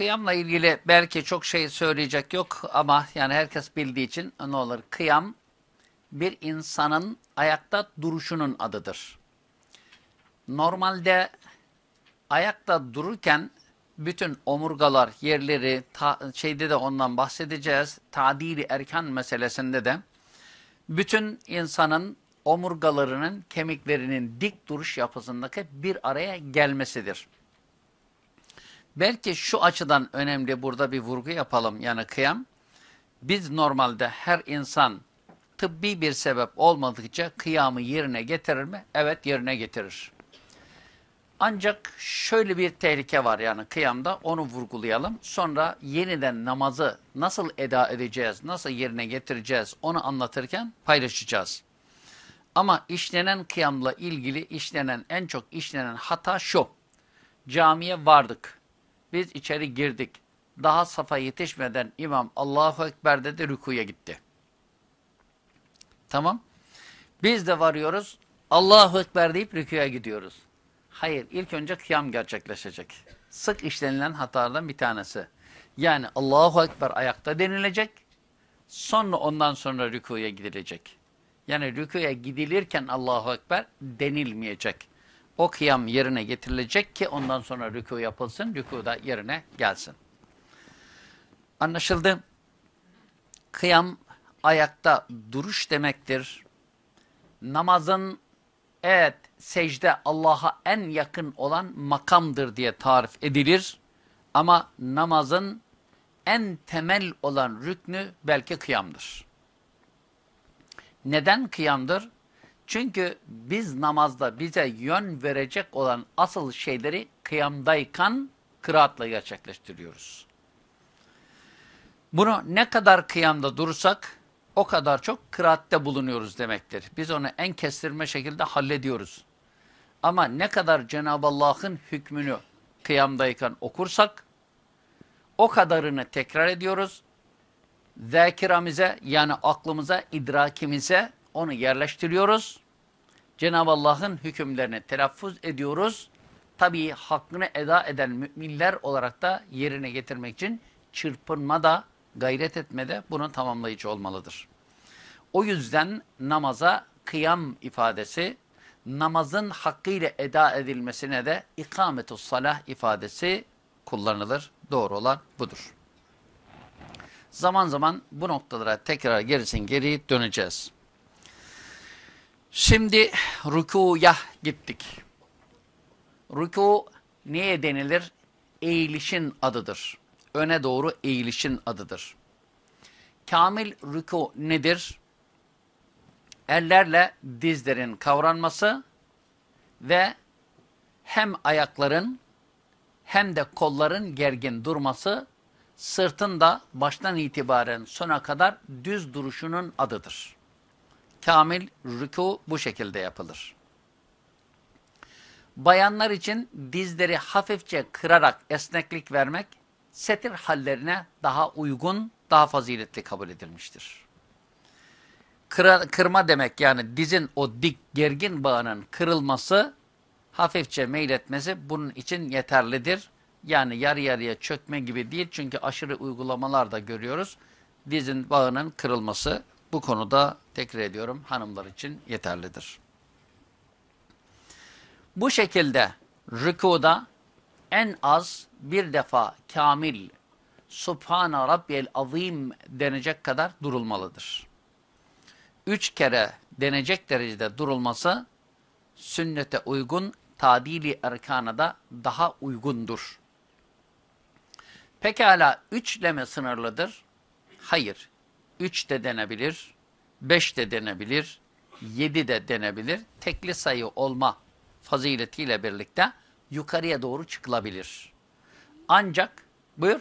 Kıyamla ilgili belki çok şey söyleyecek yok ama yani herkes bildiği için ne olur. Kıyam bir insanın ayakta duruşunun adıdır. Normalde ayakta dururken bütün omurgalar, yerleri, ta, şeyde de ondan bahsedeceğiz. Tadili erkan meselesinde de bütün insanın omurgalarının, kemiklerinin dik duruş yapısındaki bir araya gelmesidir. Belki şu açıdan önemli burada bir vurgu yapalım yani kıyam. Biz normalde her insan tıbbi bir sebep olmadıkça kıyamı yerine getirir mi? Evet yerine getirir. Ancak şöyle bir tehlike var yani kıyamda onu vurgulayalım. Sonra yeniden namazı nasıl eda edeceğiz, nasıl yerine getireceğiz onu anlatırken paylaşacağız. Ama işlenen kıyamla ilgili işlenen en çok işlenen hata şu. Camiye vardık. Biz içeri girdik. Daha safa yetişmeden imam Allahu Ekber dedi rükuya gitti. Tamam. Biz de varıyoruz. Allahu Ekber deyip rükuya gidiyoruz. Hayır, ilk önce kıyam gerçekleşecek. Sık işlenilen hatalardan bir tanesi. Yani Allahu Ekber ayakta denilecek. Sonra ondan sonra rükuya gidilecek. Yani rükuya gidilirken Allahu Ekber denilmeyecek. O kıyam yerine getirilecek ki ondan sonra rükû yapılsın, rükû da yerine gelsin. Anlaşıldı. Kıyam ayakta duruş demektir. Namazın evet secde Allah'a en yakın olan makamdır diye tarif edilir. Ama namazın en temel olan rüknü belki kıyamdır. Neden kıyamdır? Çünkü biz namazda bize yön verecek olan asıl şeyleri kıyamdayken kıraatla gerçekleştiriyoruz. Bunu ne kadar kıyamda durursak o kadar çok kıraatte bulunuyoruz demektir. Biz onu en kestirme şekilde hallediyoruz. Ama ne kadar Cenab-ı Allah'ın hükmünü kıyamdayken okursak o kadarını tekrar ediyoruz. Zekiramize yani aklımıza, idrakimize onu yerleştiriyoruz. Cenab-ı Allah'ın hükümlerini telaffuz ediyoruz. Tabii hakkını eda eden müminler olarak da yerine getirmek için çırpınma da gayret etme de bunu tamamlayıcı olmalıdır. O yüzden namaza kıyam ifadesi, namazın hakkıyla eda edilmesine de ikametus salah ifadesi kullanılır. Doğru olan budur. Zaman zaman bu noktalara tekrar gerisin geri döneceğiz. Şimdi rükuya gittik. Rüku neye denilir? Eğilişin adıdır. Öne doğru eğilişin adıdır. Kamil rüku nedir? Ellerle dizlerin kavranması ve hem ayakların hem de kolların gergin durması sırtın da baştan itibaren sona kadar düz duruşunun adıdır. Kamil rüku bu şekilde yapılır. Bayanlar için dizleri hafifçe kırarak esneklik vermek setir hallerine daha uygun, daha faziletli kabul edilmiştir. Kıra, kırma demek yani dizin o dik gergin bağının kırılması, hafifçe meyletmesi bunun için yeterlidir. Yani yarı yarıya çökme gibi değil çünkü aşırı uygulamalar da görüyoruz. Dizin bağının kırılması bu konuda tekrar ediyorum hanımlar için yeterlidir. Bu şekilde rükuda en az bir defa kamil Subhane Rabbiyel Azim denecek kadar durulmalıdır. Üç kere denecek derecede durulması sünnete uygun, tadili erkana da daha uygundur. Pekala üçle mi sınırlıdır? Hayır. 3 de denebilir, 5 de denebilir, 7 de denebilir. Tekli sayı olma faziletiyle birlikte yukarıya doğru çıkılabilir. Ancak, buyur,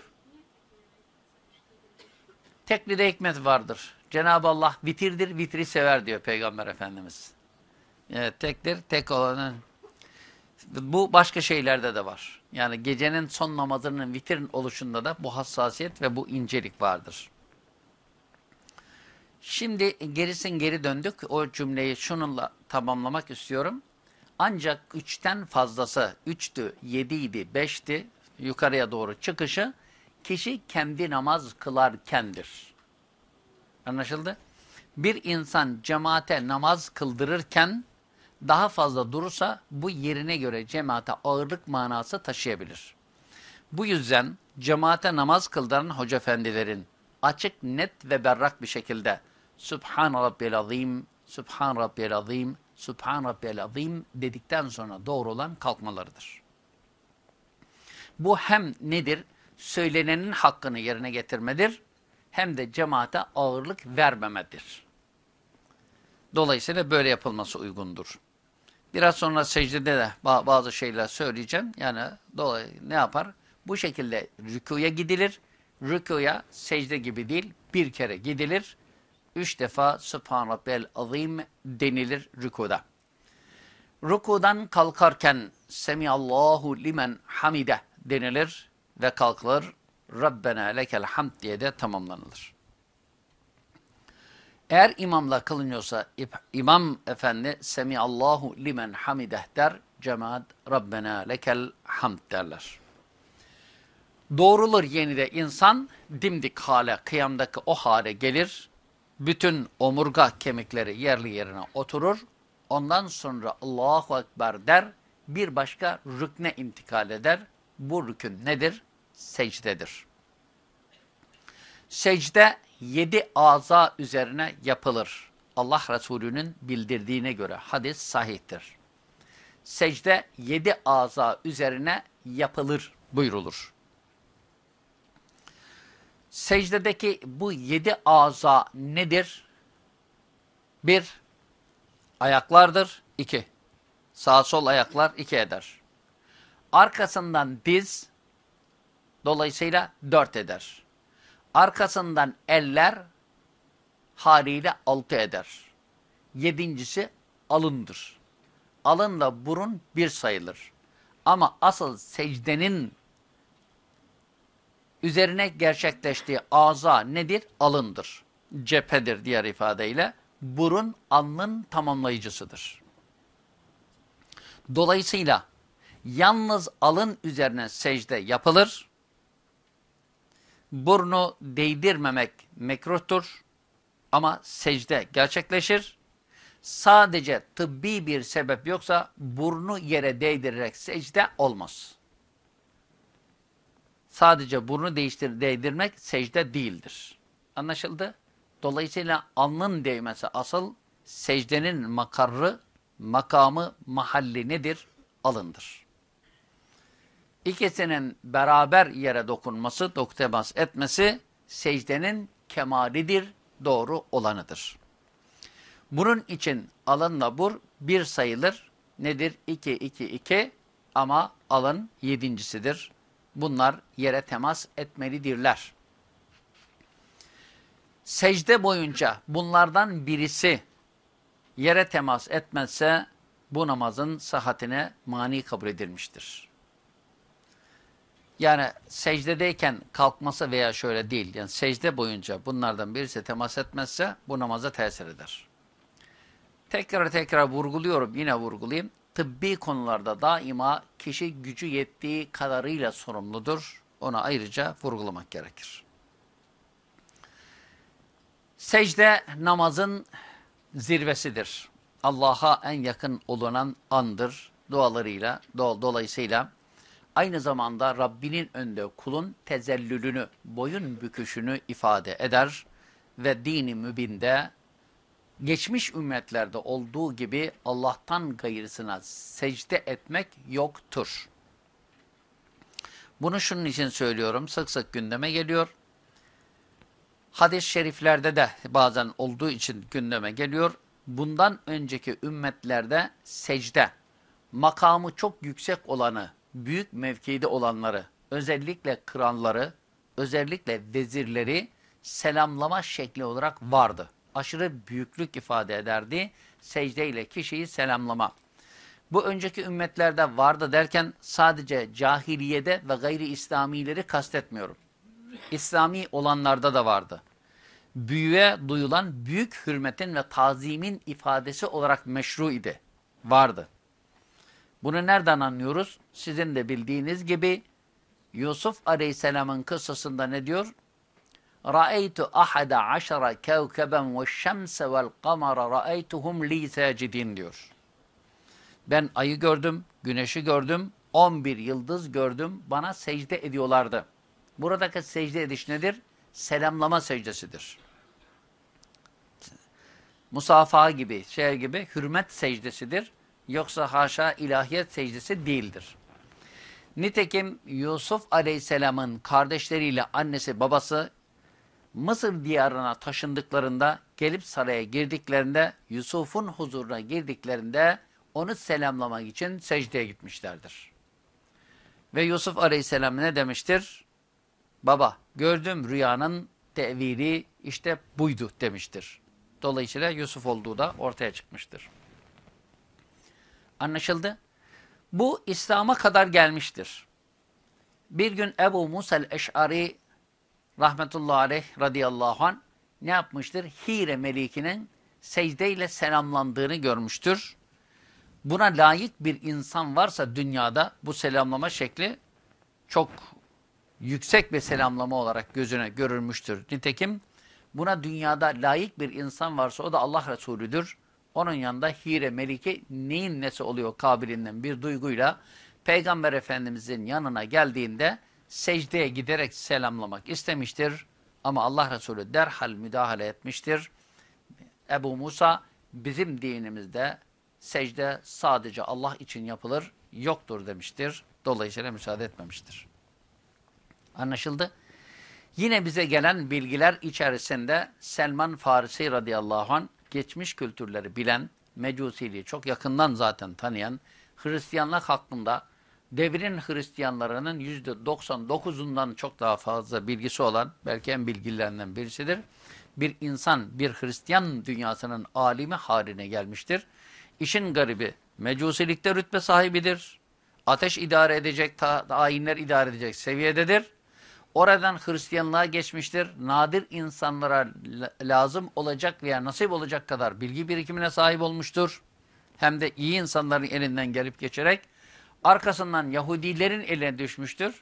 tekli de hikmet vardır. Cenab-ı Allah vitirdir, vitri sever diyor Peygamber Efendimiz. Evet, tektir, tek olanın. Bu başka şeylerde de var. Yani gecenin son namazının vitrin oluşunda da bu hassasiyet ve bu incelik vardır. Şimdi gerisin geri döndük. O cümleyi şununla tamamlamak istiyorum. Ancak üçten fazlası, üçtü, yediydi, beşti yukarıya doğru çıkışı kişi kendi namaz kılarkendir. Anlaşıldı? Bir insan cemaate namaz kıldırırken daha fazla durursa bu yerine göre cemaate ağırlık manası taşıyabilir. Bu yüzden cemaate namaz kıldıran hoca efendilerin açık, net ve berrak bir şekilde Subhan Rabbiyel Azim, Subhan Rabbiyel Azim, Subhan Rabbiyel Azim dedikten sonra doğru olan kalkmalarıdır. Bu hem nedir? Söylenenin hakkını yerine getirmedir, hem de cemaate ağırlık vermemedir. Dolayısıyla böyle yapılması uygundur. Biraz sonra secdede de bazı şeyler söyleyeceğim. Yani dolayı ne yapar? Bu şekilde rükuya gidilir. Rükuya secde gibi değil, bir kere gidilir. Üç defa Subhan Rabbel Azim denilir rükuda. Rükudan kalkarken Semiyallahu limen hamide denilir ve kalkılır. Rabbena lekel hamd diye de tamamlanılır. Eğer imamla kılınıyorsa imam efendi Semiyallahu limen hamideh der. Cemaat Rabbena lekel hamd derler. Doğrulur yeni de insan dimdik hale, kıyamdaki o hale gelir. Bütün omurga kemikleri yerli yerine oturur. Ondan sonra Allahu Ekber der. Bir başka rükne intikal eder. Bu rükün nedir? Secdedir. Secde yedi aza üzerine yapılır. Allah Resulü'nün bildirdiğine göre hadis sahihtir. Secde yedi aza üzerine yapılır buyrulur. Secdedeki bu yedi aza nedir? Bir, ayaklardır. iki, sağ sol ayaklar iki eder. Arkasından diz, dolayısıyla dört eder. Arkasından eller haliyle altı eder. Yedincisi alındır. Alınla burun bir sayılır. Ama asıl secdenin üzerine gerçekleştiği ağza nedir? Alındır. Cephedir diğer ifadeyle. Burun alnın tamamlayıcısıdır. Dolayısıyla yalnız alın üzerine secde yapılır. Burnu değdirmemek mekruhtur ama secde gerçekleşir. Sadece tıbbi bir sebep yoksa burnu yere değdirerek secde olmaz sadece burnu değiştir, değdirmek secde değildir. Anlaşıldı? Dolayısıyla alnın değmesi asıl secdenin makarrı, makamı, mahalli nedir? Alındır. İkisinin beraber yere dokunması, doktemas etmesi secdenin kemalidir, doğru olanıdır. Bunun için alınla bur bir sayılır. Nedir? 2, 2, 2 ama alın yedincisidir bunlar yere temas etmelidirler. Secde boyunca bunlardan birisi yere temas etmezse bu namazın sıhhatine mani kabul edilmiştir. Yani secdedeyken kalkması veya şöyle değil, yani secde boyunca bunlardan birisi temas etmezse bu namaza tesir eder. Tekrar tekrar vurguluyorum, yine vurgulayayım tıbbi konularda daima kişi gücü yettiği kadarıyla sorumludur. Ona ayrıca vurgulamak gerekir. Secde namazın zirvesidir. Allah'a en yakın olunan andır dualarıyla, do dolayısıyla aynı zamanda Rabbinin önünde kulun tezellülünü, boyun büküşünü ifade eder ve dini mübinde geçmiş ümmetlerde olduğu gibi Allah'tan gayrısına secde etmek yoktur. Bunu şunun için söylüyorum, sık sık gündeme geliyor. Hadis-i şeriflerde de bazen olduğu için gündeme geliyor. Bundan önceki ümmetlerde secde, makamı çok yüksek olanı, büyük mevkide olanları, özellikle kralları, özellikle vezirleri selamlama şekli olarak vardı aşırı büyüklük ifade ederdi. Secde ile kişiyi selamlama. Bu önceki ümmetlerde vardı derken sadece cahiliyede ve gayri İslamileri kastetmiyorum. İslami olanlarda da vardı. Büyüye duyulan büyük hürmetin ve tazimin ifadesi olarak meşru idi. Vardı. Bunu nereden anlıyoruz? Sizin de bildiğiniz gibi Yusuf Aleyhisselam'ın kıssasında ne diyor? Ra'eytu ahada aşara kevkeben ve şemse vel kamara ra'eytuhum li sacidin diyor. Ben ayı gördüm, güneşi gördüm, 11 yıldız gördüm, bana secde ediyorlardı. Buradaki secde ediş nedir? Selamlama secdesidir. Musafaha gibi, şey gibi hürmet secdesidir. Yoksa haşa ilahiyet secdesi değildir. Nitekim Yusuf Aleyhisselam'ın kardeşleriyle annesi babası Mısır diyarına taşındıklarında gelip saraya girdiklerinde Yusuf'un huzuruna girdiklerinde onu selamlamak için secdeye gitmişlerdir. Ve Yusuf Aleyhisselam ne demiştir? Baba gördüm rüyanın tevili işte buydu demiştir. Dolayısıyla Yusuf olduğu da ortaya çıkmıştır. Anlaşıldı? Bu İslam'a kadar gelmiştir. Bir gün Ebu Musa el-Eş'ari rahmetullahi aleyh radıyallahu anh ne yapmıştır? Hire melikinin secdeyle selamlandığını görmüştür. Buna layık bir insan varsa dünyada bu selamlama şekli çok yüksek bir selamlama olarak gözüne görülmüştür. Nitekim buna dünyada layık bir insan varsa o da Allah Resulüdür. Onun yanında Hire Melike neyin nesi oluyor kabilinden bir duyguyla Peygamber Efendimizin yanına geldiğinde secdeye giderek selamlamak istemiştir. Ama Allah Resulü derhal müdahale etmiştir. Ebu Musa bizim dinimizde secde sadece Allah için yapılır, yoktur demiştir. Dolayısıyla müsaade etmemiştir. Anlaşıldı? Yine bize gelen bilgiler içerisinde Selman Farisi radıyallahu anh geçmiş kültürleri bilen, mecusiliği çok yakından zaten tanıyan, Hristiyanlık hakkında devrin Hristiyanlarının %99'undan çok daha fazla bilgisi olan, belki en bilgilerinden birisidir. Bir insan, bir Hristiyan dünyasının alimi haline gelmiştir. İşin garibi, mecusilikte rütbe sahibidir. Ateş idare edecek, ayinler idare edecek seviyededir. Oradan Hristiyanlığa geçmiştir. Nadir insanlara lazım olacak veya nasip olacak kadar bilgi birikimine sahip olmuştur. Hem de iyi insanların elinden gelip geçerek arkasından Yahudilerin eline düşmüştür.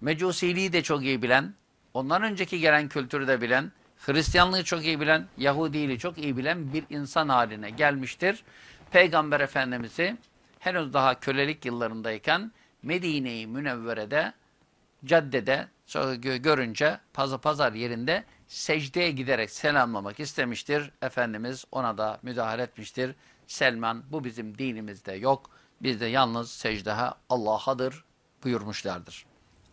Mecusiliği de çok iyi bilen, ondan önceki gelen kültürü de bilen, Hristiyanlığı çok iyi bilen, Yahudiliği çok iyi bilen bir insan haline gelmiştir. Peygamber Efendimiz'i henüz daha kölelik yıllarındayken Medine-i Münevvere'de, caddede görünce pazar, pazar yerinde secdeye giderek selamlamak istemiştir. Efendimiz ona da müdahale etmiştir. Selman bu bizim dinimizde yok. Bizde yalnız secdeha Allah'adır buyurmuşlardır.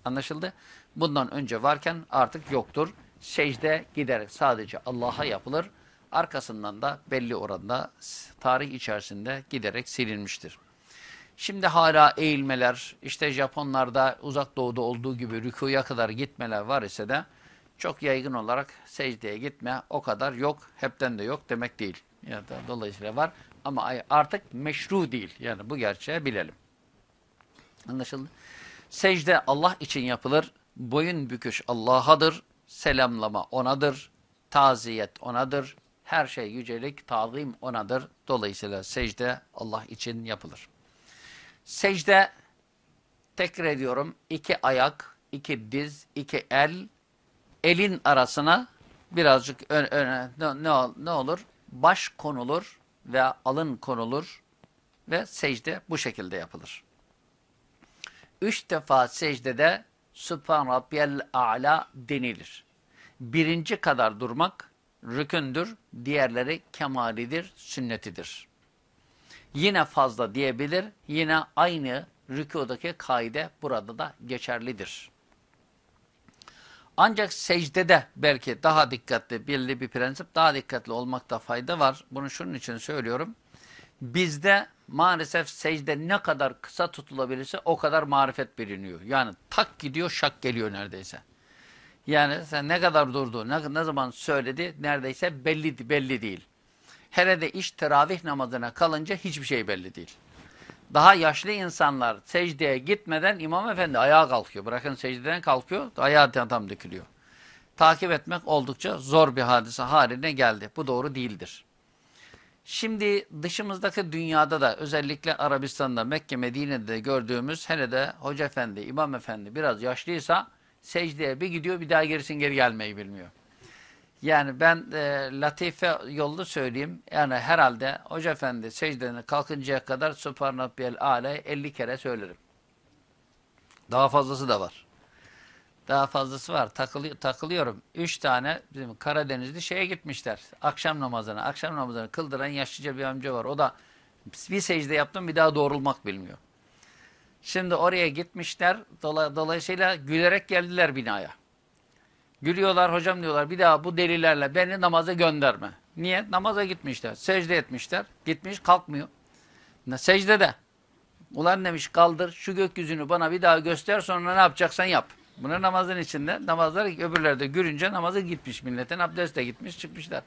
Anlaşıldı? Bundan önce varken artık yoktur. Secde giderek sadece Allah'a yapılır. Arkasından da belli oranda tarih içerisinde giderek silinmiştir. Şimdi hala eğilmeler, işte Japonlarda uzak doğuda olduğu gibi rükuya kadar gitmeler var ise de çok yaygın olarak secdeye gitme o kadar yok, hepten de yok demek değil. Ya da dolayısıyla var ama artık meşru değil. Yani bu gerçeği bilelim. Anlaşıldı? Secde Allah için yapılır. Boyun büküş Allah'adır. Selamlama O'nadır. Taziyet O'nadır. Her şey yücelik, tazim O'nadır. Dolayısıyla secde Allah için yapılır. Secde, tekrar ediyorum, iki ayak, iki diz, iki el, elin arasına birazcık ön, öne, ne, ne, ne olur? Baş konulur ve alın konulur ve secde bu şekilde yapılır. Üç defa secdede Sübhan Rabbiyel A'la denilir. Birinci kadar durmak rükündür, diğerleri kemalidir, sünnetidir. Yine fazla diyebilir, yine aynı rükudaki kaide burada da geçerlidir. Ancak secdede belki daha dikkatli, belli bir prensip, daha dikkatli olmakta fayda var. Bunu şunun için söylüyorum. Bizde maalesef secde ne kadar kısa tutulabilirse o kadar marifet biliniyor. Yani tak gidiyor, şak geliyor neredeyse. Yani sen ne kadar durdu, ne, ne zaman söyledi neredeyse belli, belli değil. Hele de iş teravih namazına kalınca hiçbir şey belli değil. Daha yaşlı insanlar secdeye gitmeden İmam Efendi ayağa kalkıyor. Bırakın secdeden kalkıyor, ayağa tam dökülüyor. Takip etmek oldukça zor bir hadise haline geldi. Bu doğru değildir. Şimdi dışımızdaki dünyada da özellikle Arabistan'da, Mekke, Medine'de gördüğümüz hele de Hoca Efendi, İmam Efendi biraz yaşlıysa secdeye bir gidiyor bir daha gerisin geri gelmeyi bilmiyor. Yani ben e, latife yollu söyleyeyim. Yani herhalde Hoca Efendi secdene kalkıncaya kadar Subhanallahi Aleyh 50 kere söylerim. Daha fazlası da var. Daha fazlası var. Takılı, takılıyorum. Üç tane bizim Karadenizli şeye gitmişler. Akşam namazına. Akşam namazını kıldıran yaşlıca bir amca var. O da bir secde yaptım bir daha doğrulmak bilmiyor. Şimdi oraya gitmişler. Dolayısıyla gülerek geldiler binaya. Gülüyorlar hocam diyorlar bir daha bu delilerle beni namaza gönderme. Niye? Namaza gitmişler. Secde etmişler. Gitmiş kalkmıyor. Secdede. Ulan demiş kaldır şu gökyüzünü bana bir daha göster sonra ne yapacaksan yap. Bunu namazın içinde namazlar öbürlerde görünce namazı gitmiş milletin abdest de gitmiş çıkmışlar.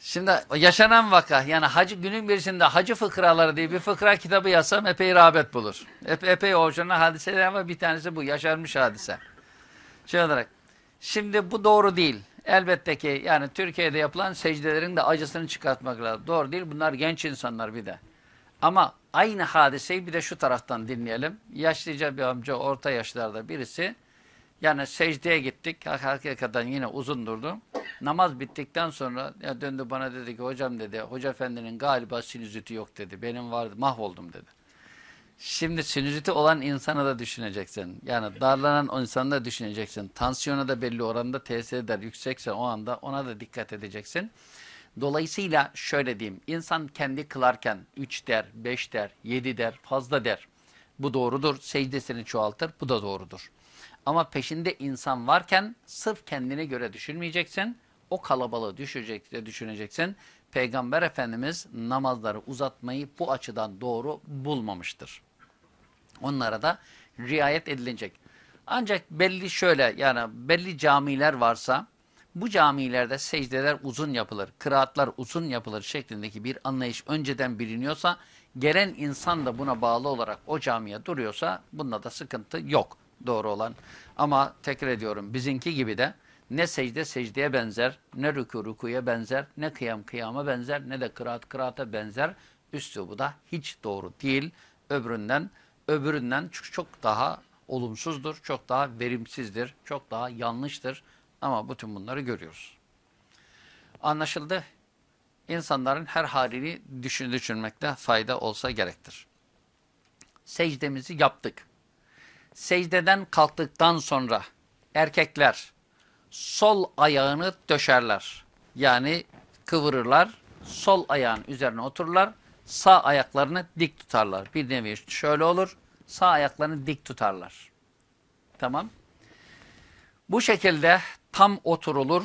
Şimdi yaşanan vaka yani hacı günün birisinde hacı fıkraları diye bir fıkra kitabı yazsam epey rağbet bulur. Ep, epey orijinal hadiseler ama bir tanesi bu yaşanmış hadise. Şey olarak. Şimdi bu doğru değil. Elbette ki yani Türkiye'de yapılan secdelerin de acısını çıkartmak lazım. Doğru değil. Bunlar genç insanlar bir de. Ama aynı hadiseyi bir de şu taraftan dinleyelim. Yaşlıca bir amca orta yaşlarda birisi yani secdeye gittik. Hakikaten yine uzun durdu. Namaz bittikten sonra ya döndü bana dedi ki hocam dedi hoca efendinin galiba sinüziti yok dedi. Benim vardı mahvoldum dedi. Şimdi sinüziti olan insanı da düşüneceksin. Yani darlanan insanı da düşüneceksin. Tansiyona da belli oranda tesir eder. Yüksekse o anda ona da dikkat edeceksin. Dolayısıyla şöyle diyeyim. insan kendi kılarken 3 der, 5 der, 7 der, fazla der. Bu doğrudur. Secdesini çoğaltır. Bu da doğrudur. Ama peşinde insan varken sırf kendine göre düşünmeyeceksin. O kalabalığı düşecek, düşüneceksin. Peygamber Efendimiz namazları uzatmayı bu açıdan doğru bulmamıştır. Onlara da riayet edilecek. Ancak belli şöyle yani belli camiler varsa bu camilerde secdeler uzun yapılır, kıraatlar uzun yapılır şeklindeki bir anlayış önceden biliniyorsa gelen insan da buna bağlı olarak o camiye duruyorsa bunda da sıkıntı yok doğru olan. Ama tekrar ediyorum bizinki gibi de ne secde secdeye benzer, ne rüku rükuya benzer, ne kıyam kıyama benzer, ne de kıraat kıraata benzer. Üslubu da hiç doğru değil. Öbüründen, öbüründen çok daha olumsuzdur, çok daha verimsizdir, çok daha yanlıştır. Ama bütün bunları görüyoruz. Anlaşıldı. İnsanların her halini düşün düşünmekte fayda olsa gerektir. Secdemizi yaptık. Secdeden kalktıktan sonra erkekler sol ayağını döşerler. Yani kıvırırlar. Sol ayağın üzerine otururlar. Sağ ayaklarını dik tutarlar. Bir nevi şöyle olur. Sağ ayaklarını dik tutarlar. Tamam. Bu şekilde tam oturulur.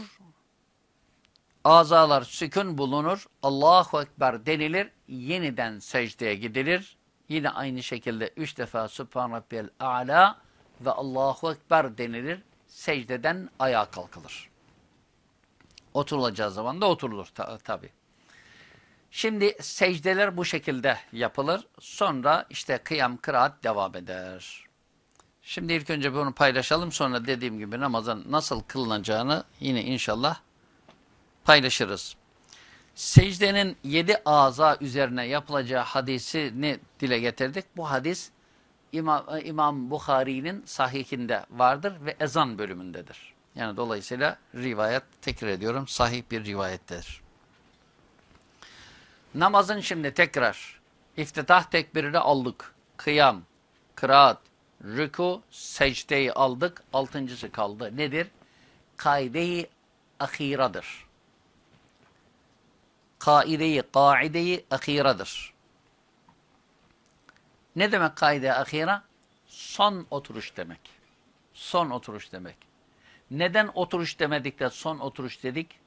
Azalar sükun bulunur. Allahu Ekber denilir. Yeniden secdeye gidilir. Yine aynı şekilde üç defa Subhan Rabbiyel A'la ve Allahu Ekber denilir secdeden ayağa kalkılır. Oturulacağı zaman da oturulur ta tabi. Şimdi secdeler bu şekilde yapılır. Sonra işte kıyam, kıraat devam eder. Şimdi ilk önce bunu paylaşalım. Sonra dediğim gibi namazın nasıl kılınacağını yine inşallah paylaşırız. Secdenin yedi aza üzerine yapılacağı hadisini dile getirdik. Bu hadis İmam, İmam Bukhari'nin sahihinde vardır ve ezan bölümündedir. Yani dolayısıyla rivayet tekrar ediyorum sahih bir rivayettedir. Namazın şimdi tekrar iftitah tekbirini aldık. Kıyam, kıraat, rüku, secdeyi aldık. Altıncısı kaldı. Nedir? Kaide-i ahiradır. Kaide-i, kaide-i ahiradır. Ne demek kaide ahira? Son oturuş demek. Son oturuş demek. Neden oturuş demedik de son oturuş dedik?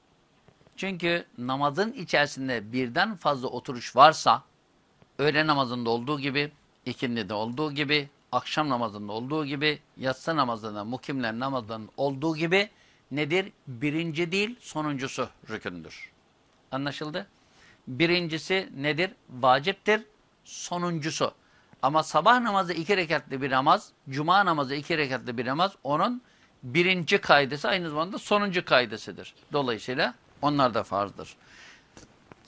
Çünkü namazın içerisinde birden fazla oturuş varsa, öğle namazında olduğu gibi, ikindide olduğu gibi, akşam namazında olduğu gibi, yatsı namazında, mukimler namazında olduğu gibi nedir? Birinci değil, sonuncusu rükündür. Anlaşıldı? Birincisi nedir? Vaciptir. Sonuncusu. Ama sabah namazı iki rekatlı bir namaz, cuma namazı iki rekatlı bir namaz onun birinci kaydesi aynı zamanda sonuncu kaydesidir. Dolayısıyla onlar da farzdır.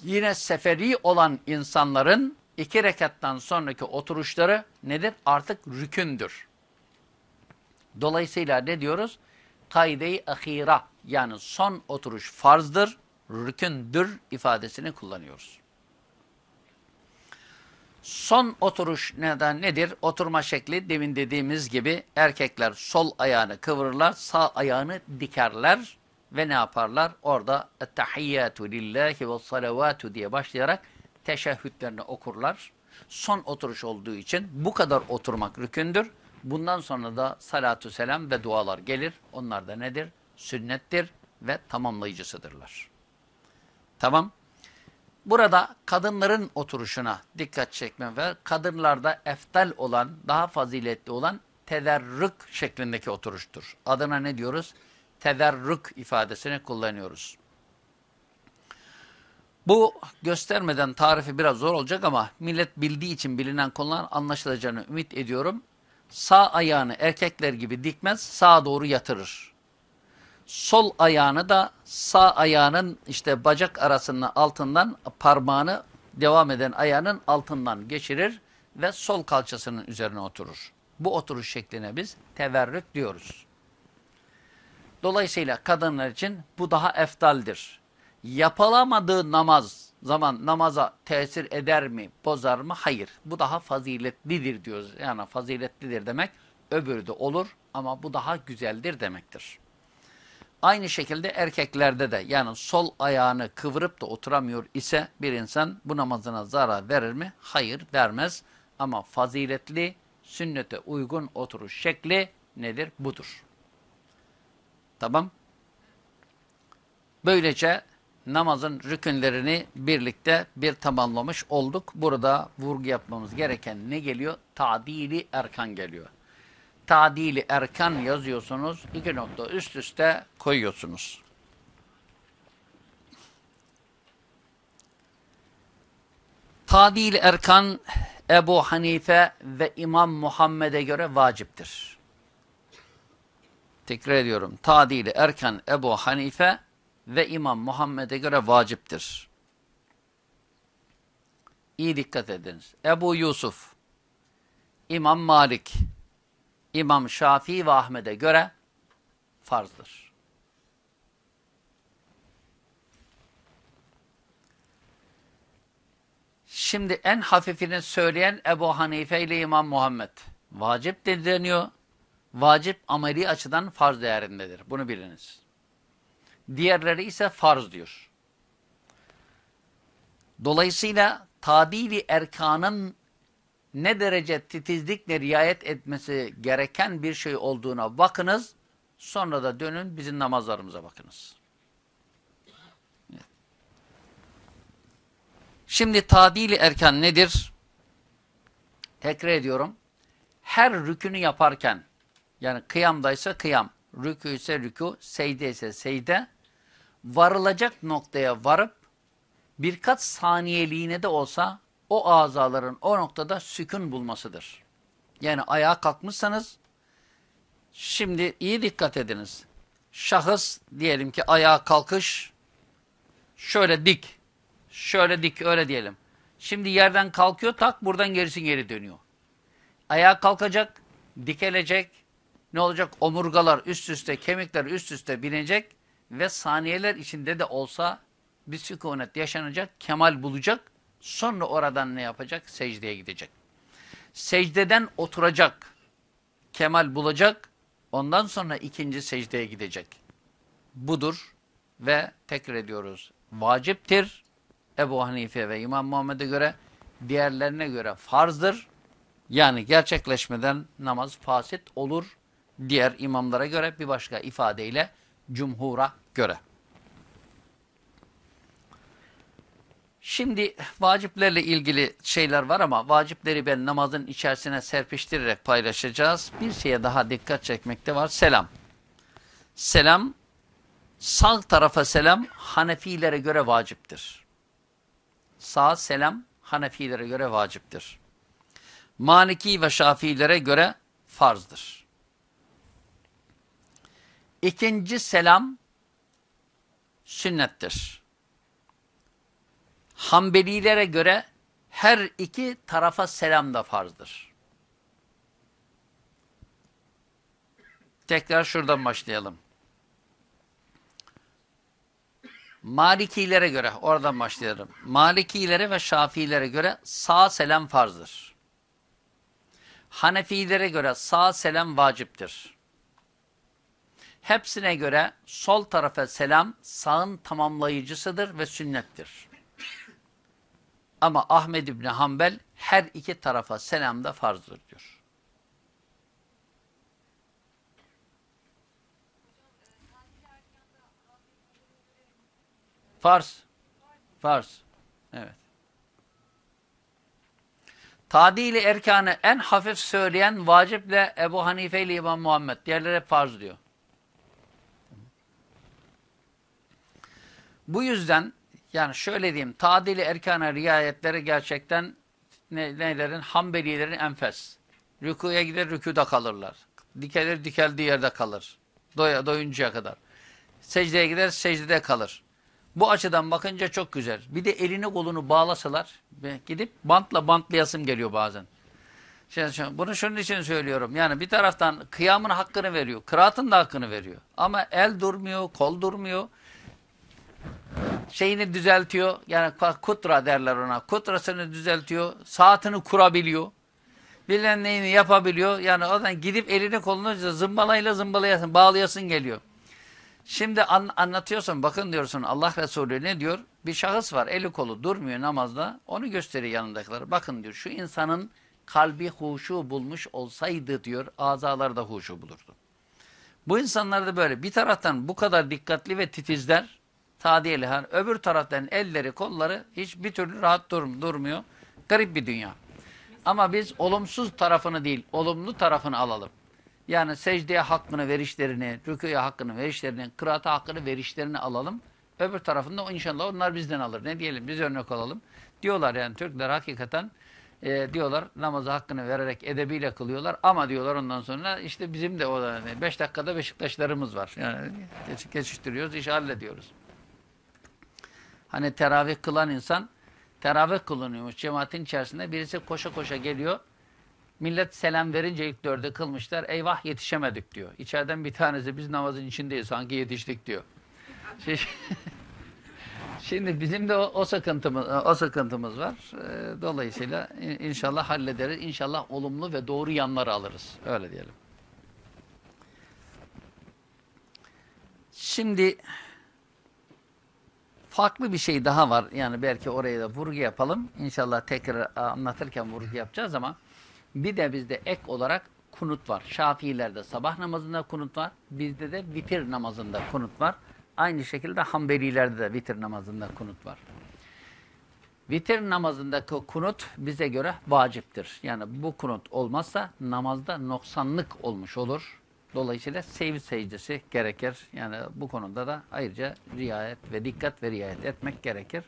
Yine seferi olan insanların iki rekattan sonraki oturuşları nedir? Artık rükündür. Dolayısıyla ne diyoruz? Kaide-i ahira yani son oturuş farzdır, rükündür ifadesini kullanıyoruz. Son oturuş neden nedir? Oturma şekli demin dediğimiz gibi erkekler sol ayağını kıvırırlar, sağ ayağını dikerler ve ne yaparlar? Orada ettehiyyatü lillahi ve salavatu diye başlayarak teşehhütlerini okurlar. Son oturuş olduğu için bu kadar oturmak rükündür. Bundan sonra da salatu selam ve dualar gelir. Onlar da nedir? Sünnettir ve tamamlayıcısıdırlar. Tamam. Burada kadınların oturuşuna dikkat çekme ve kadınlarda eftal olan, daha faziletli olan tederrük şeklindeki oturuştur. Adına ne diyoruz? Tederrük ifadesini kullanıyoruz. Bu göstermeden tarifi biraz zor olacak ama millet bildiği için bilinen konular anlaşılacağını ümit ediyorum. Sağ ayağını erkekler gibi dikmez, sağa doğru yatırır. Sol ayağını da sağ ayağının işte bacak arasının altından parmağını devam eden ayağının altından geçirir ve sol kalçasının üzerine oturur. Bu oturuş şekline biz teverrük diyoruz. Dolayısıyla kadınlar için bu daha eftaldir. Yapılamadığı namaz zaman namaza tesir eder mi, bozar mı? Hayır. Bu daha faziletlidir diyoruz. Yani faziletlidir demek öbürü de olur ama bu daha güzeldir demektir. Aynı şekilde erkeklerde de yani sol ayağını kıvırıp da oturamıyor ise bir insan bu namazına zarar verir mi? Hayır vermez ama faziletli, sünnete uygun oturuş şekli nedir? Budur. Tamam. Böylece namazın rükünlerini birlikte bir tamamlamış olduk. Burada vurgu yapmamız gereken ne geliyor? Tadili erkan geliyor. Tadili erkan yazıyorsunuz. iki nokta üst üste koyuyorsunuz. Tadil erkan Ebu Hanife ve İmam Muhammed'e göre vaciptir. Tekrar ediyorum. Tadili erkan Ebu Hanife ve İmam Muhammed'e göre vaciptir. İyi dikkat ediniz. Ebu Yusuf, İmam Malik, İmam Şafii ve Ahmet'e göre farzdır. Şimdi en hafifini söyleyen Ebu Hanife ile İmam Muhammed. Vacip de deniyor. Vacip ameli açıdan farz değerindedir. Bunu biliniz. Diğerleri ise farz diyor. Dolayısıyla tadili erkanın ne derece titizlikle riayet etmesi gereken bir şey olduğuna bakınız. Sonra da dönün bizim namazlarımıza bakınız. Şimdi tadili erkan nedir? Tekrar ediyorum. Her rükünü yaparken yani kıyamdaysa kıyam, rükü ise rükü, seyde ise seyde varılacak noktaya varıp birkaç saniyeliğine de olsa o azaların o noktada sükun bulmasıdır. Yani ayağa kalkmışsanız şimdi iyi dikkat ediniz. Şahıs diyelim ki ayağa kalkış şöyle dik. Şöyle dik öyle diyelim. Şimdi yerden kalkıyor tak buradan gerisi geri dönüyor. Ayağa kalkacak, dikelecek. Ne olacak? Omurgalar üst üste, kemikler üst üste binecek ve saniyeler içinde de olsa bir sükunet yaşanacak, kemal bulacak. Sonra oradan ne yapacak? Secdeye gidecek. Secdeden oturacak, kemal bulacak. Ondan sonra ikinci secdeye gidecek. Budur ve tekrar ediyoruz. Vaciptir. Ebu Hanife ve İmam Muhammed'e göre diğerlerine göre farzdır. Yani gerçekleşmeden namaz fasit olur. Diğer imamlara göre bir başka ifadeyle cumhura göre. Şimdi vaciplerle ilgili şeyler var ama vacipleri ben namazın içerisine serpiştirerek paylaşacağız. Bir şeye daha dikkat çekmekte var. Selam. Selam, sağ tarafa selam Hanefilere göre vaciptir. Sağ selam Hanefilere göre vaciptir. Maliki ve Şafilere göre farzdır. İkinci selam sünnettir. Hanbelilere göre her iki tarafa selam da farzdır. Tekrar şuradan başlayalım. Malikilere göre, oradan başlayalım. Malikilere ve Şafilere göre sağ selam farzdır. Hanefilere göre sağ selam vaciptir. Hepsine göre sol tarafa selam sağın tamamlayıcısıdır ve sünnettir. Ama Ahmed İbni Hanbel her iki tarafa selam da farzdır diyor. Farz. Farz. Evet. Tadili erkanı en hafif söyleyen vaciple Ebu Hanife ile İmam Muhammed. Diğerleri hep farz diyor. Bu yüzden yani şöyle diyeyim tadili erkana riayetleri gerçekten ne, nelerin? Hanbelilerin enfes. Rükuya gider rükuda kalırlar. Dikelir dikeldiği yerde kalır. Doya, doyuncaya kadar. Secdeye gider secdede kalır. Bu açıdan bakınca çok güzel. Bir de elini kolunu bağlasalar gidip bantla bantlayasım geliyor bazen. Bunu şunun için söylüyorum. Yani bir taraftan kıyamın hakkını veriyor. Kıraatın da hakkını veriyor. Ama el durmuyor, kol durmuyor. Şeyini düzeltiyor. Yani kutra derler ona. Kutrasını düzeltiyor. Saatini kurabiliyor. Bilen neyini yapabiliyor. Yani oradan gidip elini kolunu zımbalayla zımbalayasın, bağlayasın geliyor. Şimdi an, anlatıyorsun bakın diyorsun Allah Resulü ne diyor? Bir şahıs var eli kolu durmuyor namazda onu gösteriyor yanındakiler. Bakın diyor şu insanın kalbi huşu bulmuş olsaydı diyor azalar da huşu bulurdu. Bu insanlar da böyle bir taraftan bu kadar dikkatli ve titizler tadiyeli. Yani öbür taraftan elleri kolları hiç bir türlü rahat dur, durmuyor. Garip bir dünya. Ama biz olumsuz tarafını değil olumlu tarafını alalım. Yani secdeye hakkını verişlerini, rüküye hakkını verişlerini, kıraata hakkını verişlerini alalım. Öbür tarafında inşallah onlar bizden alır. Ne diyelim biz örnek olalım. Diyorlar yani Türkler hakikaten e, diyorlar namazı hakkını vererek edebiyle kılıyorlar. Ama diyorlar ondan sonra işte bizim de o da 5 dakikada Beşiktaşlarımız var. Yani geç, geçiştiriyoruz, iş hallediyoruz. Hani teravih kılan insan teravih kılınıyormuş cemaatin içerisinde. Birisi koşa koşa geliyor. Millet selam verince ilk dörde kılmışlar. Eyvah yetişemedik diyor. İçeriden bir tanesi biz namazın içindeyiz sanki yetiştik diyor. Şey, şimdi bizim de o, o sıkıntımız o sıkıntımız var. Ee, dolayısıyla inşallah hallederiz. İnşallah olumlu ve doğru yanları alırız. Öyle diyelim. Şimdi farklı bir şey daha var. Yani belki oraya da vurgu yapalım. İnşallah tekrar anlatırken vurgu yapacağız ama bir de bizde ek olarak kunut var. Şafiilerde sabah namazında kunut var. Bizde de vitir namazında kunut var. Aynı şekilde Hanbelilerde de vitir namazında kunut var. Vitir namazındaki kunut bize göre vaciptir. Yani bu kunut olmazsa namazda noksanlık olmuş olur. Dolayısıyla sev secdesi gerekir. Yani bu konuda da ayrıca riayet ve dikkat ve riayet etmek gerekir.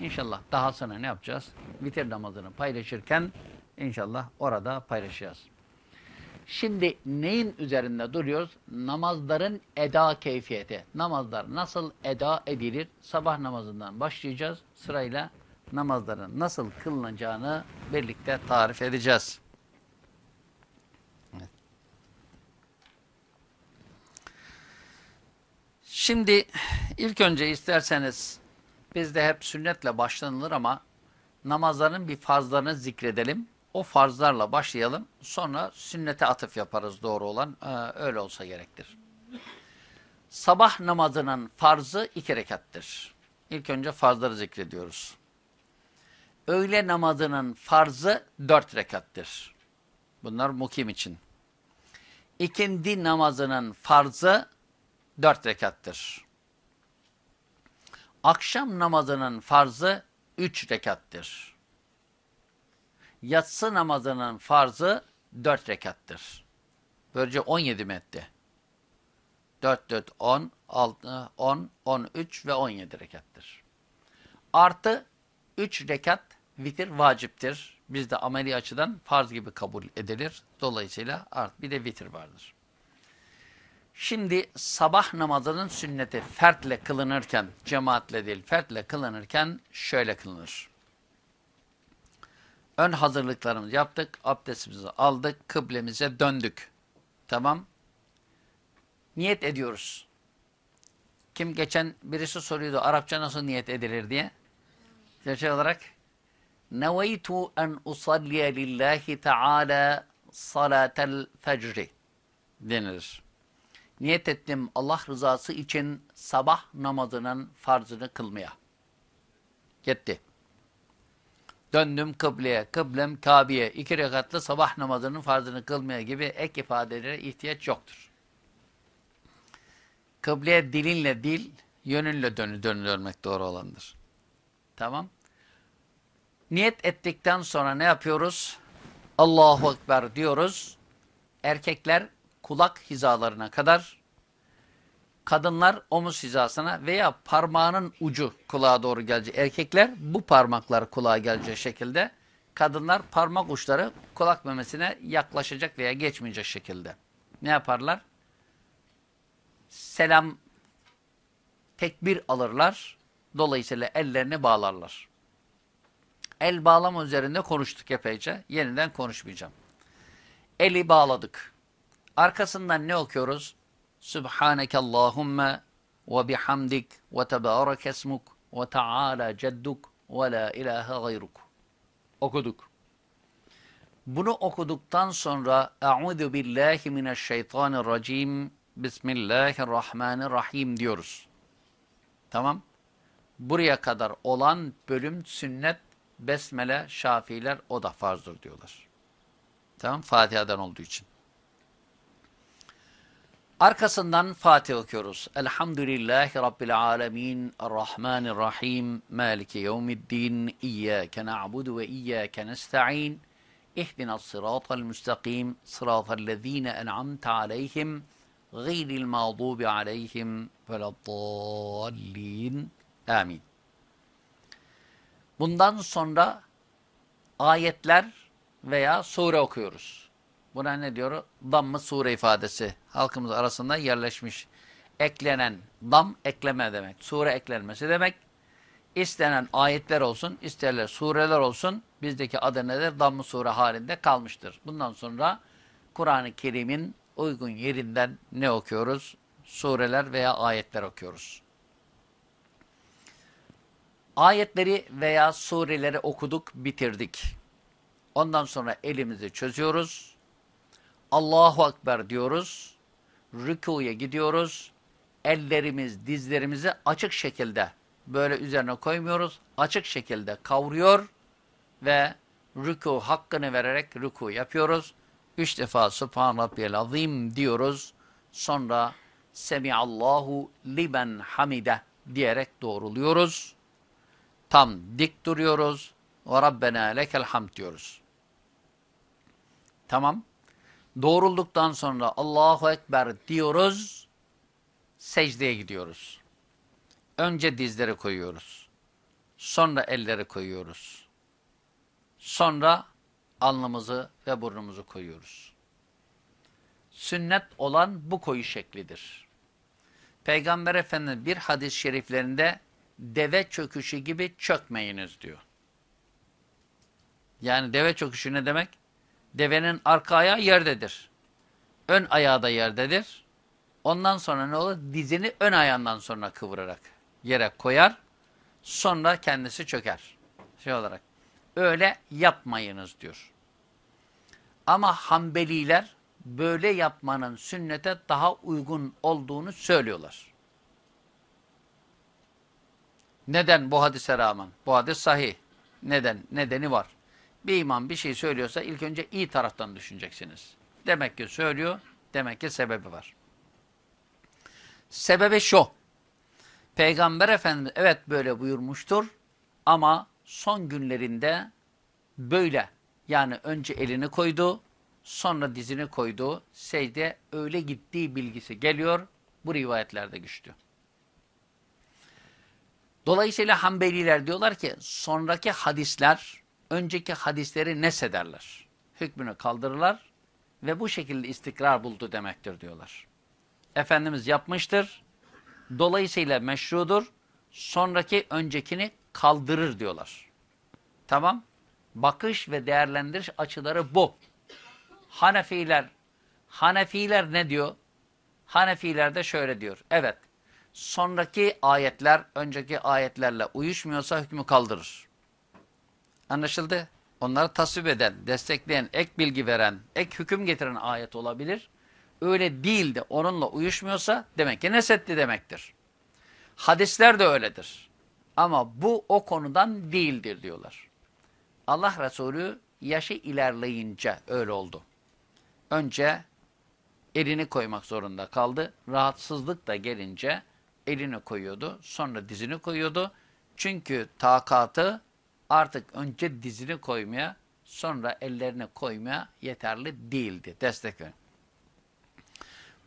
İnşallah daha sonra ne yapacağız? Vitir namazını paylaşırken İnşallah orada paylaşacağız. Şimdi neyin üzerinde duruyoruz? Namazların eda keyfiyeti. Namazlar nasıl eda edilir? Sabah namazından başlayacağız. Sırayla namazların nasıl kılınacağını birlikte tarif edeceğiz. Şimdi ilk önce isterseniz bizde hep sünnetle başlanılır ama namazların bir farzlarını zikredelim o farzlarla başlayalım. Sonra sünnete atıf yaparız doğru olan. Ee, öyle olsa gerektir. Sabah namazının farzı iki rekattır. İlk önce farzları zikrediyoruz. Öğle namazının farzı dört rekattır. Bunlar mukim için. İkindi namazının farzı dört rekattır. Akşam namazının farzı üç rekattır yatsı namazının farzı 4 rekattır. Böylece 17 mi etti? 4, 4, 10, 6, 10, 13 ve 17 rekattır. Artı 3 rekat vitir vaciptir. Bizde ameli açıdan farz gibi kabul edilir. Dolayısıyla art bir de vitir vardır. Şimdi sabah namazının sünneti fertle kılınırken, cemaatle değil fertle kılınırken şöyle kılınır. Ön hazırlıklarımızı yaptık, abdestimizi aldık, kıblemize döndük. Tamam. Niyet ediyoruz. Kim geçen birisi soruyordu Arapça nasıl niyet edilir diye. Şey olarak Neveytu en usalliye lillahi teala salatel fecri denilir. Niyet ettim Allah rızası için sabah namazının farzını kılmaya. Gitti. Döndüm kıbleye, kıblem Kabe'ye, iki rekatlı sabah namazının farzını kılmaya gibi ek ifadelere ihtiyaç yoktur. Kıbleye dilinle dil, yönünle dönü dönülmek doğru olandır. Tamam. Niyet ettikten sonra ne yapıyoruz? Allahu Ekber diyoruz. Erkekler kulak hizalarına kadar, kadınlar omuz hizasına veya parmağının ucu kulağa doğru gelecek. Erkekler bu parmaklar kulağa gelecek şekilde, kadınlar parmak uçları kulak memesine yaklaşacak veya geçmeyecek şekilde. Ne yaparlar? Selam, tekbir alırlar. Dolayısıyla ellerini bağlarlar. El bağlama üzerinde konuştuk epeyce. Yeniden konuşmayacağım. Eli bağladık. Arkasından ne okuyoruz? Subhaneke Allahümme ve bihamdik ve tebârek esmuk ve teâlâ cedduk ve la ilahe gayruk. Okuduk. Bunu okuduktan sonra Eûzu billahi mineşşeytanirracim Bismillahirrahmanirrahim diyoruz. Tamam. Buraya kadar olan bölüm sünnet, besmele, şafiler o da farzdır diyorlar. Tamam. Fatiha'dan olduğu için. Arkasından Fatih okuyoruz. Elhamdülillahi Rabbil alemin, Errahmanirrahim, Maliki yevmiddin, İyyâke na'budu ve İyyâke nesta'in, İhdinas sıratal müstakim, sıratallezîne en'amte aleyhim, gayril mağdubi aleyhim veleddallin. Amin. Bundan sonra ayetler veya sure okuyoruz. Buna ne diyor? Damm-ı sure ifadesi. Halkımız arasında yerleşmiş. Eklenen, dam ekleme demek. Sure eklenmesi demek. İstenen ayetler olsun, isterler sureler olsun. Bizdeki adı nedir? Damm-ı sure halinde kalmıştır. Bundan sonra Kur'an-ı Kerim'in uygun yerinden ne okuyoruz? Sureler veya ayetler okuyoruz. Ayetleri veya sureleri okuduk, bitirdik. Ondan sonra elimizi çözüyoruz. Allahu Ekber diyoruz. Rükuya gidiyoruz. Ellerimiz, dizlerimizi açık şekilde böyle üzerine koymuyoruz. Açık şekilde kavruyor ve rüku hakkını vererek rüku yapıyoruz. Üç defa Subhan Rabbiyel Azim diyoruz. Sonra Semiallahu limen hamide diyerek doğruluyoruz. Tam dik duruyoruz. Ve Rabbena lekel hamd diyoruz. Tamam. Doğrulduktan sonra Allahu Ekber diyoruz. Secdeye gidiyoruz. Önce dizleri koyuyoruz. Sonra elleri koyuyoruz. Sonra alnımızı ve burnumuzu koyuyoruz. Sünnet olan bu koyu şeklidir. Peygamber Efendimiz bir hadis-i şeriflerinde deve çöküşü gibi çökmeyiniz diyor. Yani deve çöküşü ne demek? Devenin arka ayağı yerdedir. Ön ayağı da yerdedir. Ondan sonra ne olur? Dizini ön ayağından sonra kıvırarak yere koyar. Sonra kendisi çöker. Şey olarak. Öyle yapmayınız diyor. Ama Hanbeliler böyle yapmanın sünnete daha uygun olduğunu söylüyorlar. Neden bu hadise rağmen? Bu hadis sahih. Neden? Nedeni var. Bir imam bir şey söylüyorsa ilk önce iyi taraftan düşüneceksiniz. Demek ki söylüyor, demek ki sebebi var. Sebebi şu. Peygamber Efendimiz evet böyle buyurmuştur ama son günlerinde böyle yani önce elini koydu, sonra dizini koydu, secde öyle gittiği bilgisi geliyor. Bu rivayetlerde güçlü. Dolayısıyla Hanbeliler diyorlar ki sonraki hadisler önceki hadisleri nesederler. Hükmünü kaldırırlar ve bu şekilde istikrar buldu demektir diyorlar. Efendimiz yapmıştır. Dolayısıyla meşrudur. Sonraki öncekini kaldırır diyorlar. Tamam. Bakış ve değerlendiriş açıları bu. Hanefiler Hanefiler ne diyor? Hanefiler de şöyle diyor. Evet. Sonraki ayetler önceki ayetlerle uyuşmuyorsa hükmü kaldırır. Anlaşıldı? Onları tasvip eden, destekleyen, ek bilgi veren, ek hüküm getiren ayet olabilir. Öyle değil de onunla uyuşmuyorsa demek ki nesetti demektir. Hadisler de öyledir. Ama bu o konudan değildir diyorlar. Allah Resulü yaşı ilerleyince öyle oldu. Önce elini koymak zorunda kaldı. Rahatsızlık da gelince elini koyuyordu. Sonra dizini koyuyordu. Çünkü takatı artık önce dizini koymaya sonra ellerini koymaya yeterli değildi. Destek verin.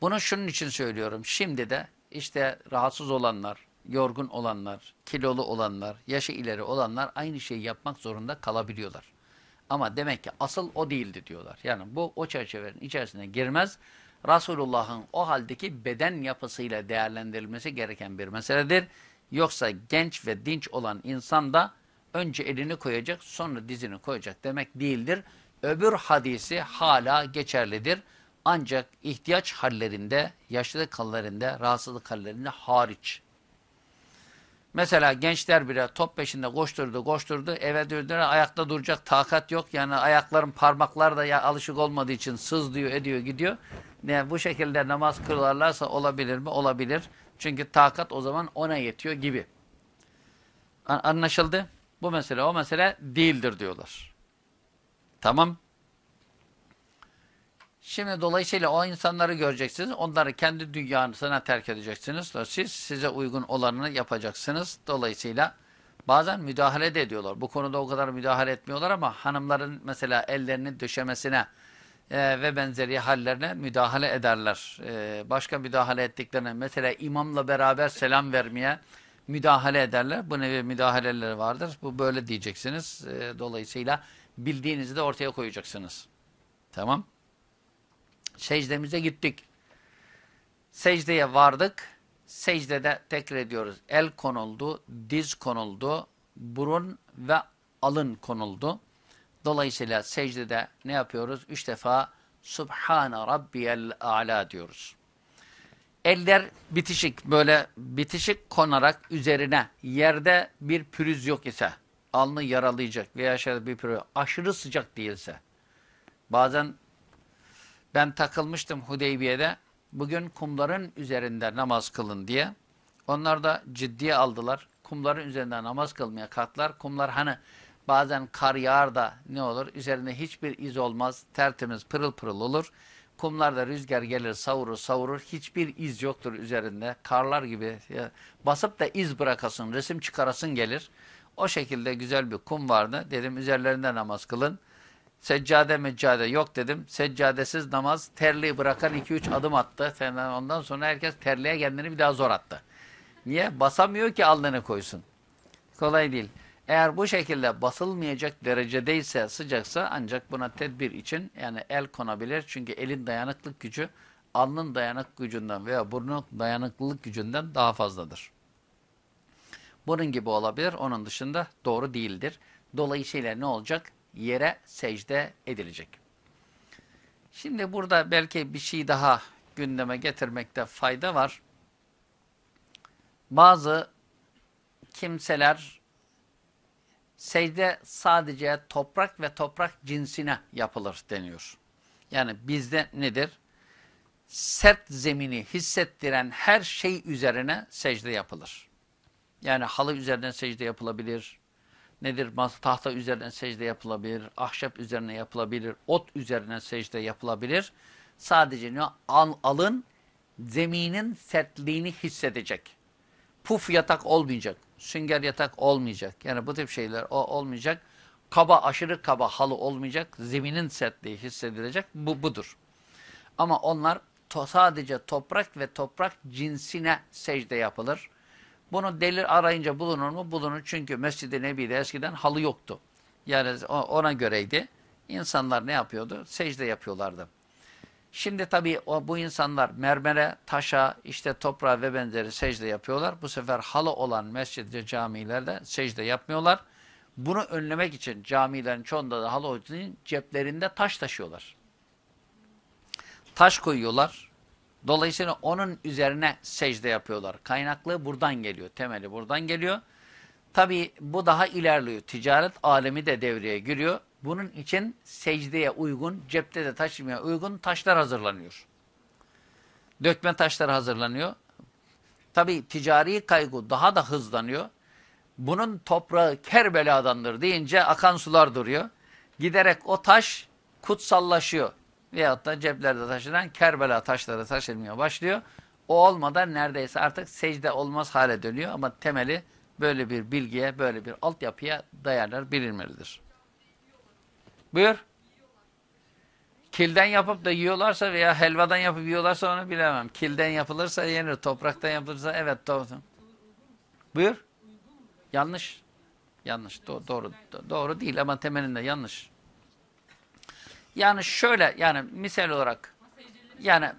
Bunu şunun için söylüyorum. Şimdi de işte rahatsız olanlar, yorgun olanlar, kilolu olanlar, yaşı ileri olanlar aynı şeyi yapmak zorunda kalabiliyorlar. Ama demek ki asıl o değildi diyorlar. Yani bu o çerçevenin içerisine girmez. Resulullah'ın o haldeki beden yapısıyla değerlendirilmesi gereken bir meseledir. Yoksa genç ve dinç olan insan da önce elini koyacak sonra dizini koyacak demek değildir. Öbür hadisi hala geçerlidir. Ancak ihtiyaç hallerinde, yaşlılık hallerinde, rahatsızlık hallerinde hariç. Mesela gençler bile top peşinde koşturdu koşturdu eve döndüğünde ayakta duracak takat yok. Yani ayakların parmaklar da ya alışık olmadığı için sızlıyor ediyor gidiyor. Ne bu şekilde namaz kılarlarsa olabilir mi? Olabilir. Çünkü takat o zaman ona yetiyor gibi. Anlaşıldı? Bu mesele o mesele değildir diyorlar. Tamam. Şimdi dolayısıyla o insanları göreceksiniz. Onları kendi dünyasına terk edeceksiniz. Siz size uygun olanını yapacaksınız. Dolayısıyla bazen müdahale de ediyorlar. Bu konuda o kadar müdahale etmiyorlar ama hanımların mesela ellerinin döşemesine e, ve benzeri hallerine müdahale ederler. E, başka müdahale ettiklerine mesela imamla beraber selam vermeye müdahale ederler. Bu nevi müdahaleleri vardır. Bu böyle diyeceksiniz. E, dolayısıyla bildiğinizi de ortaya koyacaksınız. Tamam. Secdemize gittik. Secdeye vardık. Secdede tekrar ediyoruz. El konuldu, diz konuldu, burun ve alın konuldu. Dolayısıyla secdede ne yapıyoruz? Üç defa Subhane Rabbiyel A'la diyoruz. Eller bitişik, böyle bitişik konarak üzerine yerde bir pürüz yok ise, alnı yaralayacak veya şöyle bir pürüz, aşırı sıcak değilse, bazen ben takılmıştım Hudeybiye'de, bugün kumların üzerinde namaz kılın diye. Onlar da ciddiye aldılar. Kumların üzerinde namaz kılmaya kalktılar. Kumlar hani Bazen kar yağar da ne olur? Üzerinde hiçbir iz olmaz. Tertemiz pırıl pırıl olur. Kumlarda rüzgar gelir savurur savurur. Hiçbir iz yoktur üzerinde. Karlar gibi. Ya, basıp da iz bırakasın, resim çıkarasın gelir. O şekilde güzel bir kum vardı. Dedim üzerlerinde namaz kılın. Seccade meccade yok dedim. Seccadesiz namaz terliği bırakan 2-3 adım attı. Ondan sonra herkes terliğe kendini bir daha zor attı. Niye? Basamıyor ki alnını koysun. Kolay değil. Eğer bu şekilde basılmayacak derecedeyse sıcaksa ancak buna tedbir için yani el konabilir. Çünkü elin dayanıklık gücü alnın dayanık gücünden veya burnun dayanıklılık gücünden daha fazladır. Bunun gibi olabilir. Onun dışında doğru değildir. Dolayısıyla ne olacak? Yere secde edilecek. Şimdi burada belki bir şey daha gündeme getirmekte fayda var. Bazı kimseler secde sadece toprak ve toprak cinsine yapılır deniyor. Yani bizde nedir? Sert zemini hissettiren her şey üzerine secde yapılır. Yani halı üzerine secde yapılabilir. Nedir? Tahta üzerine secde yapılabilir. Ahşap üzerine yapılabilir. Ot üzerine secde yapılabilir. Sadece ne? Al, alın zeminin sertliğini hissedecek. Puf yatak olmayacak sünger yatak olmayacak. Yani bu tip şeyler o olmayacak. Kaba, aşırı kaba halı olmayacak. Zeminin sertliği hissedilecek. Bu budur. Ama onlar to sadece toprak ve toprak cinsine secde yapılır. Bunu delil arayınca bulunur mu? Bulunur. Çünkü Mescid-i Nebi'de eskiden halı yoktu. Yani ona göreydi. İnsanlar ne yapıyordu? Secde yapıyorlardı. Şimdi tabii o, bu insanlar mermere, taşa, işte toprağa ve benzeri secde yapıyorlar. Bu sefer halı olan mescid ve camilerde secde yapmıyorlar. Bunu önlemek için camilerin çoğunda da halı için ceplerinde taş taşıyorlar. Taş koyuyorlar. Dolayısıyla onun üzerine secde yapıyorlar. Kaynaklığı buradan geliyor. Temeli buradan geliyor. Tabii bu daha ilerliyor. Ticaret alemi de devreye giriyor. Bunun için secdeye uygun, cepte de taşımaya uygun taşlar hazırlanıyor. Dökme taşlar hazırlanıyor. Tabii ticari kaygı daha da hızlanıyor. Bunun toprağı Kerbela'dandır deyince akan sular duruyor. Giderek o taş kutsallaşıyor. Veyahut da ceplerde taşınan Kerbela taşları taşınmaya başlıyor. O olmadan neredeyse artık secde olmaz hale dönüyor ama temeli böyle bir bilgiye, böyle bir altyapıya dayanır, bilinmelidir. Buyur. Kilden yapıp da yiyorlarsa veya helvadan yapıp yiyorlarsa onu bilemem. Kilden yapılırsa yenir, topraktan yapılırsa evet doğru. Buyur. Yanlış. Yanlış. Do doğru. Do doğru değil ama temelinde yanlış. Yani şöyle yani misal olarak yani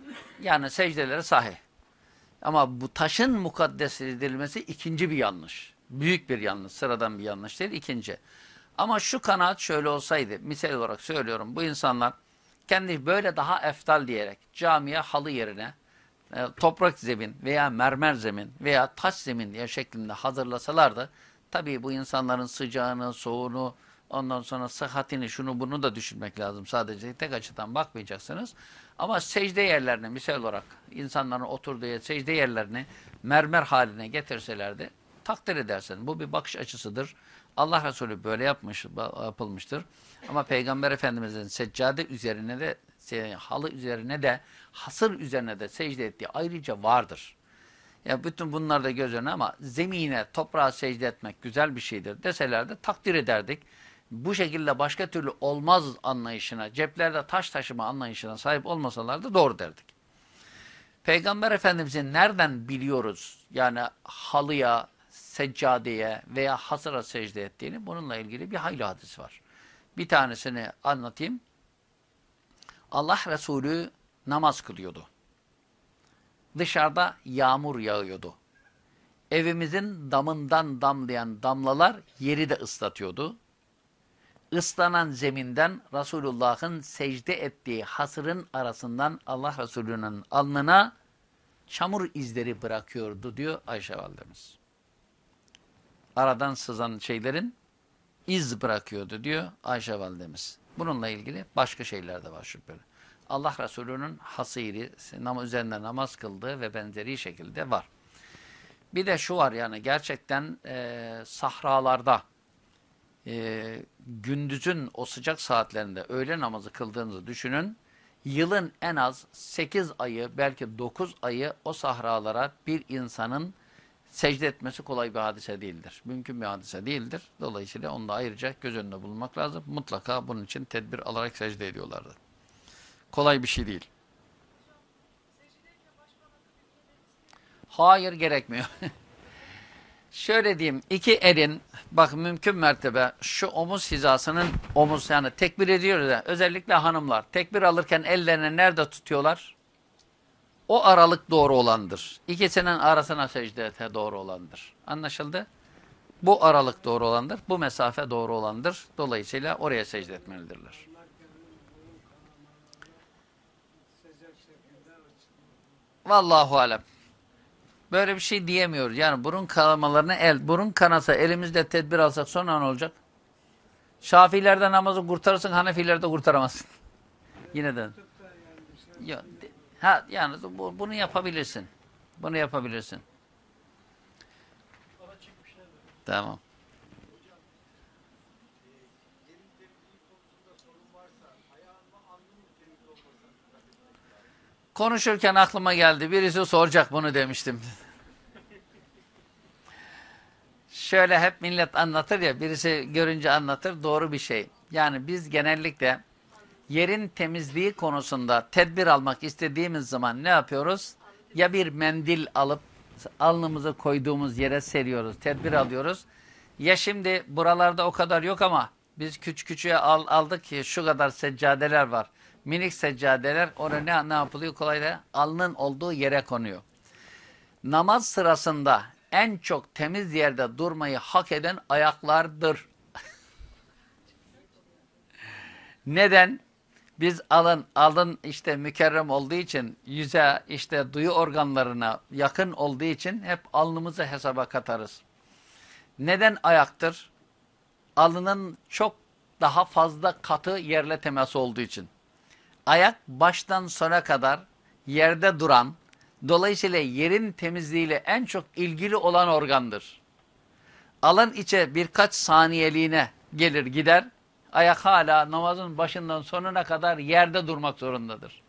yani secdeleri sahih. Ama bu taşın mukaddes edilmesi ikinci bir yanlış. Büyük bir yanlış. Sıradan bir yanlış değil. ikinci. Ama şu kanaat şöyle olsaydı. Misal olarak söylüyorum. Bu insanlar kendi böyle daha eftal diyerek camiye halı yerine e, toprak zemin veya mermer zemin veya taş zemin diye şeklinde hazırlasalardı tabii bu insanların sıcağını, soğuğunu, ondan sonra sıhhatini, şunu bunu da düşünmek lazım. Sadece tek açıdan bakmayacaksınız. Ama secde yerlerini misal olarak insanların oturduğu secde yerlerini mermer haline getirselerdi takdir edersin. Bu bir bakış açısıdır. Allah Resulü böyle yapmış, yapılmıştır. Ama Peygamber Efendimiz'in seccade üzerine de halı üzerine de hasır üzerine de secde ettiği ayrıca vardır. Ya bütün bunlar da göz önüne ama zemine, toprağa secde etmek güzel bir şeydir deseler de takdir ederdik. Bu şekilde başka türlü olmaz anlayışına, ceplerde taş taşıma anlayışına sahip olmasalar da doğru derdik. Peygamber Efendimizin nereden biliyoruz yani halıya, seccadeye veya hasıra secde ettiğini bununla ilgili bir hayli hadis var. Bir tanesini anlatayım. Allah Resulü namaz kılıyordu. Dışarıda yağmur yağıyordu. Evimizin damından damlayan damlalar yeri de ıslatıyordu. Islanan zeminden Resulullah'ın secde ettiği hasırın arasından Allah Resulü'nün alnına çamur izleri bırakıyordu diyor Ayşe Validemiz. Aradan sızan şeylerin iz bırakıyordu diyor Ayşe Validemiz. Bununla ilgili başka şeyler de var şüpheli. Allah Resulü'nün hasiri, üzerinde namaz kıldığı ve benzeri şekilde var. Bir de şu var yani gerçekten e, sahralarda e, gündüzün o sıcak saatlerinde öğle namazı kıldığınızı düşünün. Yılın en az 8 ayı belki 9 ayı o sahralara bir insanın secde etmesi kolay bir hadise değildir. Mümkün bir hadise değildir. Dolayısıyla onu da ayrıca göz önünde bulunmak lazım. Mutlaka bunun için tedbir alarak secde ediyorlardı. Kolay bir şey değil. Hayır gerekmiyor. Şöyle diyeyim, iki elin, bak mümkün mertebe şu omuz hizasının, omuz yani tekbir ediyoruz ya, özellikle hanımlar, tekbir alırken ellerini nerede tutuyorlar? O aralık doğru olandır. İkisinin arasına secde doğru olandır. Anlaşıldı? Bu aralık doğru olandır, bu mesafe doğru olandır. Dolayısıyla oraya secde etmelidirler. Vallahu alem. Böyle bir şey diyemiyoruz. Yani burun kanamalarını el, burun kanasa elimizde tedbir alsak sonra ne olacak? Şafilerde namazı kurtarırsın, Hanefilerde kurtaramazsın. Yine de. Ya, ha, yani bu, bunu yapabilirsin. Bunu yapabilirsin. Tamam. Konuşurken aklıma geldi. Birisi soracak bunu demiştim. Şöyle hep millet anlatır ya, birisi görünce anlatır, doğru bir şey. Yani biz genellikle yerin temizliği konusunda tedbir almak istediğimiz zaman ne yapıyoruz? Ya bir mendil alıp alnımızı koyduğumuz yere seriyoruz, tedbir alıyoruz. Ya şimdi buralarda o kadar yok ama biz küçük küçüğe al, aldık ki şu kadar seccadeler var Minik seccadeler oraya ne, ne yapılıyor? Kolayca alnın olduğu yere konuyor. Namaz sırasında en çok temiz yerde durmayı hak eden ayaklardır. Neden? Biz alın, alın işte mükerrem olduğu için, yüze, işte duyu organlarına yakın olduğu için hep alnımızı hesaba katarız. Neden ayaktır? Alının çok daha fazla katı yerle teması olduğu için. Ayak baştan sona kadar yerde duran, dolayısıyla yerin temizliğiyle en çok ilgili olan organdır. Alın içe birkaç saniyeliğine gelir gider, ayak hala namazın başından sonuna kadar yerde durmak zorundadır.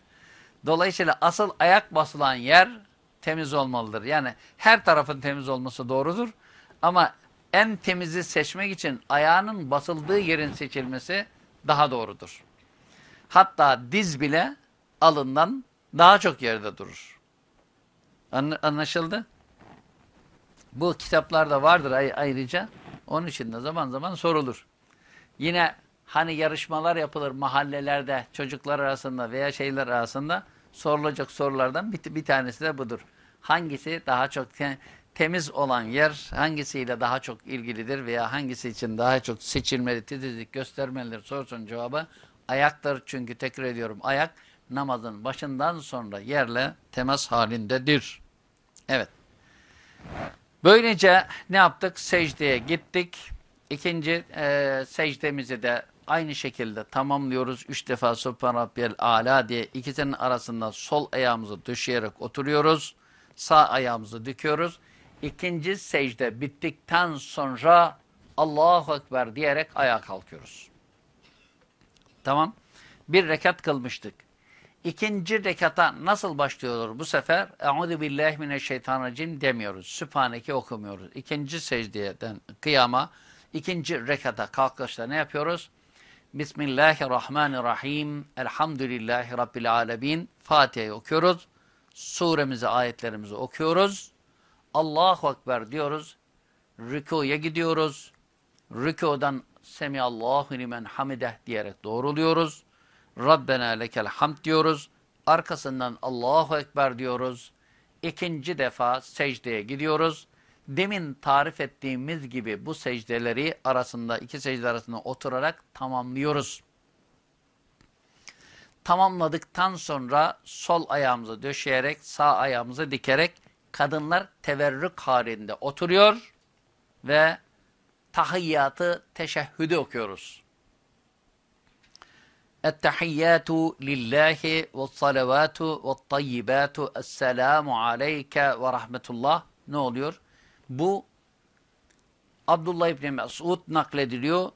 Dolayısıyla asıl ayak basılan yer temiz olmalıdır. Yani her tarafın temiz olması doğrudur. Ama en temizi seçmek için ayağının basıldığı yerin seçilmesi daha doğrudur. Hatta diz bile alından daha çok yerde durur. Anlaşıldı? Bu kitaplarda vardır ayrıca. Onun için de zaman zaman sorulur. Yine hani yarışmalar yapılır mahallelerde çocuklar arasında veya şeyler arasında sorulacak sorulardan bir, bir tanesi de budur. Hangisi daha çok temiz olan yer hangisiyle daha çok ilgilidir veya hangisi için daha çok seçilmeli, titizlik göstermelidir sorsun cevabı ayaktır. Çünkü tekrar ediyorum ayak namazın başından sonra yerle temas halindedir. Evet. Böylece ne yaptık? Secdeye gittik. İkinci e, secdemizi de aynı şekilde tamamlıyoruz. Üç defa Subhan Rabbiyel Ala diye ikisinin arasında sol ayağımızı düşürerek oturuyoruz. Sağ ayağımızı döküyoruz. İkinci secde bittikten sonra Allahu Ekber diyerek ayağa kalkıyoruz. Tamam. Bir rekat kılmıştık. İkinci rekata nasıl başlıyoruz bu sefer? Euzu billahi mineşşeytanirracim demiyoruz. Sübhaneke okumuyoruz. İkinci secdeden kıyama, ikinci rekata kalkışta ne yapıyoruz? Bismillahirrahmanirrahim. Elhamdülillahi Rabbil alemin. Fatiha'yı okuyoruz. Suremizi, ayetlerimizi okuyoruz. Allahu Ekber diyoruz. Rükuya gidiyoruz. Rükudan Semiyallahu limen hamideh diyerek doğruluyoruz. Rabbena lekel hamd diyoruz. Arkasından Allahu Ekber diyoruz. İkinci defa secdeye gidiyoruz. Demin tarif ettiğimiz gibi bu secdeleri arasında, iki secde arasında oturarak tamamlıyoruz. Tamamladıktan sonra sol ayağımızı döşeyerek, sağ ayağımızı dikerek kadınlar teverrük halinde oturuyor ve tahiyyatı, teşehhüdü okuyoruz. Ettehiyyatu lillahi ve salavatu ve tayyibatu esselamu aleyke ve rahmetullah. Ne oluyor? Bu Abdullah İbni Mesud naklediliyor.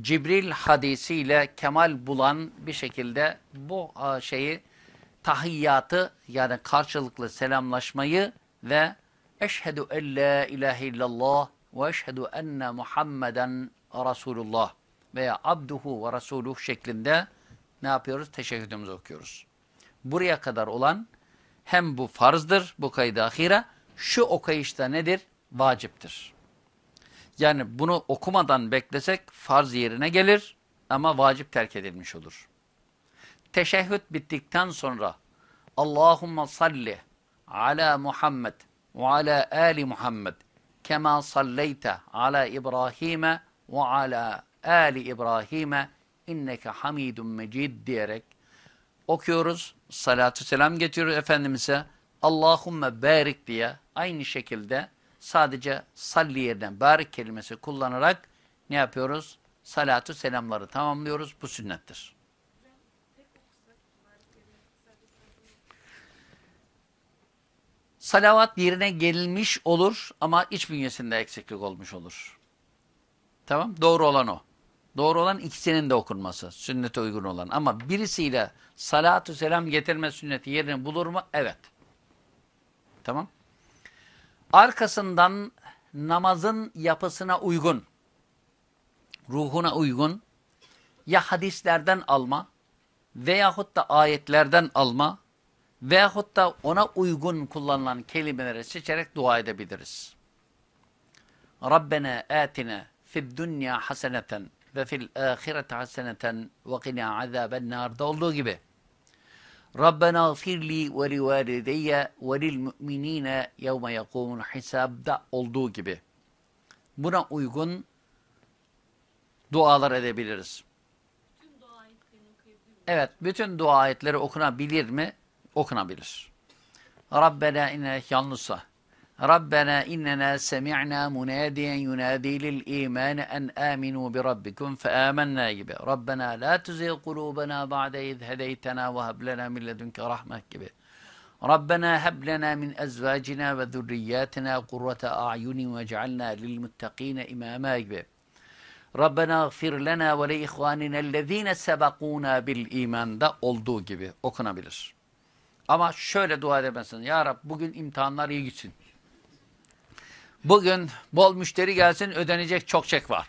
Cibril hadisiyle kemal bulan bir şekilde bu şeyi tahiyyatı yani karşılıklı selamlaşmayı ve eşhedü en la ilahe illallah ve eşhedü enne Muhammeden Resulullah veya abduhu ve resuluh şeklinde ne yapıyoruz? Teşekkürümüzü okuyoruz. Buraya kadar olan hem bu farzdır, bu kaydı ahire, şu okuyuşta nedir? Vaciptir. Yani bunu okumadan beklesek farz yerine gelir ama vacip terk edilmiş olur. Teşehhüd bittikten sonra Allahumma salli ala Muhammed ve ala ali Muhammed kema salleyte ala İbrahim'e ve ala ali İbrahim'e inneke hamidun mecid diyerek okuyoruz. Salatü selam getiriyoruz Efendimiz'e. Allahümme barik diye aynı şekilde sadece salli yerden barik kelimesi kullanarak ne yapıyoruz? Salatü selamları tamamlıyoruz. Bu sünnettir. Salavat yerine gelmiş olur ama iç bünyesinde eksiklik olmuş olur. Tamam? Doğru olan o. Doğru olan ikisinin de okunması. Sünnete uygun olan. Ama birisiyle salatu selam getirme sünneti yerini bulur mu? Evet. Tamam. Arkasından namazın yapısına uygun, ruhuna uygun ya hadislerden alma veyahut da ayetlerden alma veyahut da ona uygun kullanılan kelimeleri seçerek dua edebiliriz. Rabbena atina fid dunya haseneten ve fil ahirete haseneten ve qina azaben narda olduğu gibi. Rabbena gfirli ve li valideyye ve lil mu'minine yevme yekumul hisabda olduğu gibi. Buna uygun dualar edebiliriz. Evet, bütün dua ayetleri okunabilir mi? Okunabilir. Rabbena inne yalnızsa. Rabbena innena semi'na munadiyen yunadi lil iman en aminu bi rabbikum fe amennâ gibi. Rabbena la tuzigh kulubena ba'de iz hedeytena ve heb lena min ledunke rahmet gibi. Rabbena heb lena min ezvacina ve zurriyyatina kurrata a'yunin ve cealna lil muttakine imama gibi. Rabbena gfir lena ve li ihvanina ellezine sebekuna bil imanda olduğu gibi okunabilir. Ama şöyle dua edemezsin. Ya Rab bugün imtihanlar iyi gitsin. Bugün bol müşteri gelsin ödenecek çok çek var.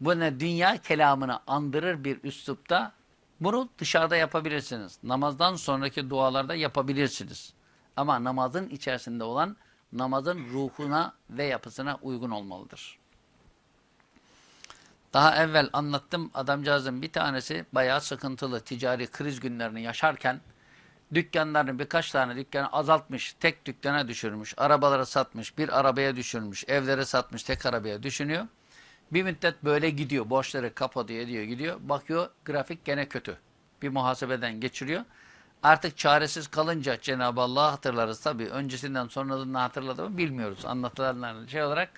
Bu ne dünya kelamını andırır bir üslupta bunu dışarıda yapabilirsiniz. Namazdan sonraki dualarda yapabilirsiniz. Ama namazın içerisinde olan namazın ruhuna ve yapısına uygun olmalıdır. Daha evvel anlattım adamcağızın bir tanesi bayağı sıkıntılı ticari kriz günlerini yaşarken dükkanlarını birkaç tane dükkanı azaltmış, tek dükkana düşürmüş, arabaları satmış, bir arabaya düşürmüş, evleri satmış, tek arabaya düşünüyor. Bir müddet böyle gidiyor, borçları kapatıyor, ediyor, gidiyor. Bakıyor grafik gene kötü. Bir muhasebeden geçiriyor. Artık çaresiz kalınca Cenab-ı Allah'ı hatırlarız tabii. Öncesinden sonradan hatırladı mı bilmiyoruz anlatılanların şey olarak.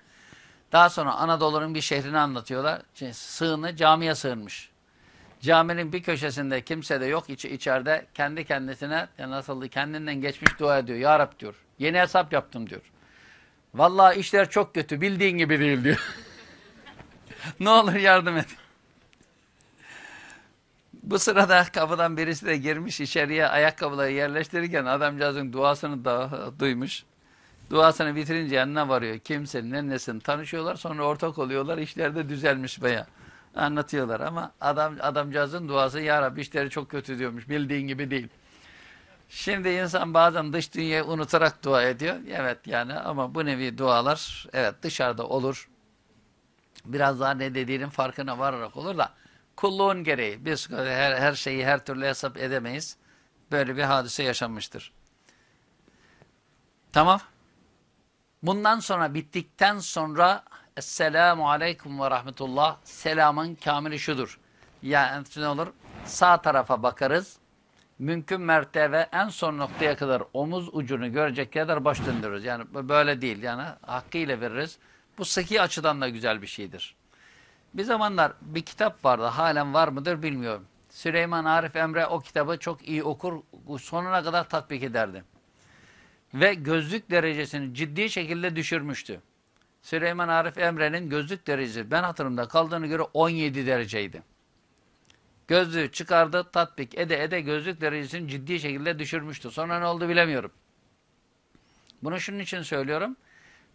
Daha sonra Anadolu'nun bir şehrini anlatıyorlar. Şey, sığını camiye sığınmış. Caminin bir köşesinde kimse de yok. İç, içeride kendi kendisine nasıldı kendinden geçmiş dua ediyor. Ya Rab diyor. Yeni hesap yaptım diyor. Vallahi işler çok kötü. Bildiğin gibi değil diyor. ne olur yardım et. Bu sırada kapıdan birisi de girmiş içeriye ayakkabıları yerleştirirken adamcağızın duasını da duymuş. Duasını bitirince yanına varıyor. Kimsenin nesin tanışıyorlar sonra ortak oluyorlar. İşler de düzelmiş baya. Anlatıyorlar ama adam adamcağızın duası ya Rabbi işleri çok kötü diyormuş. Bildiğin gibi değil. Şimdi insan bazen dış dünyayı unutarak dua ediyor. Evet yani ama bu nevi dualar evet dışarıda olur. Biraz daha ne dediğinin farkına vararak olur da kulluğun gereği. Biz her, her şeyi her türlü hesap edemeyiz. Böyle bir hadise yaşanmıştır. Tamam. Bundan sonra bittikten sonra Esselamu Aleyküm ve Rahmetullah selamın kamili şudur. Yani ne olur? Sağ tarafa bakarız. Mümkün mertebe en son noktaya kadar omuz ucunu görecek kadar baş döndürürüz. Yani böyle değil. Yani hakkıyla veririz. Bu sıkı açıdan da güzel bir şeydir. Bir zamanlar bir kitap vardı. Halen var mıdır bilmiyorum. Süleyman Arif Emre o kitabı çok iyi okur. Sonuna kadar tatbik ederdi. Ve gözlük derecesini ciddi şekilde düşürmüştü. Süleyman Arif Emre'nin gözlük derecesi ben hatırımda kaldığını göre 17 dereceydi. Gözlüğü çıkardı, tatbik ede ede gözlük derecesini ciddi şekilde düşürmüştü. Sonra ne oldu bilemiyorum. Bunu şunun için söylüyorum.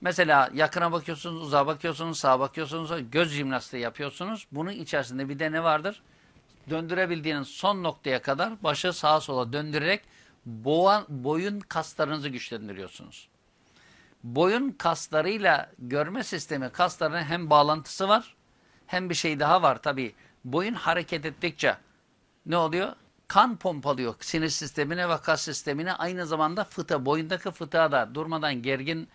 Mesela yakına bakıyorsunuz, uzağa bakıyorsunuz, sağa bakıyorsunuz, göz jimnastiği yapıyorsunuz. Bunun içerisinde bir de ne vardır? Döndürebildiğiniz son noktaya kadar başı sağa sola döndürerek boğan, boyun kaslarınızı güçlendiriyorsunuz. Boyun kaslarıyla görme sistemi kaslarının hem bağlantısı var hem bir şey daha var. Tabi boyun hareket ettikçe ne oluyor? Kan pompalıyor sinir sistemine ve kas sistemine aynı zamanda fıta, boyundaki fıtığa da durmadan gergin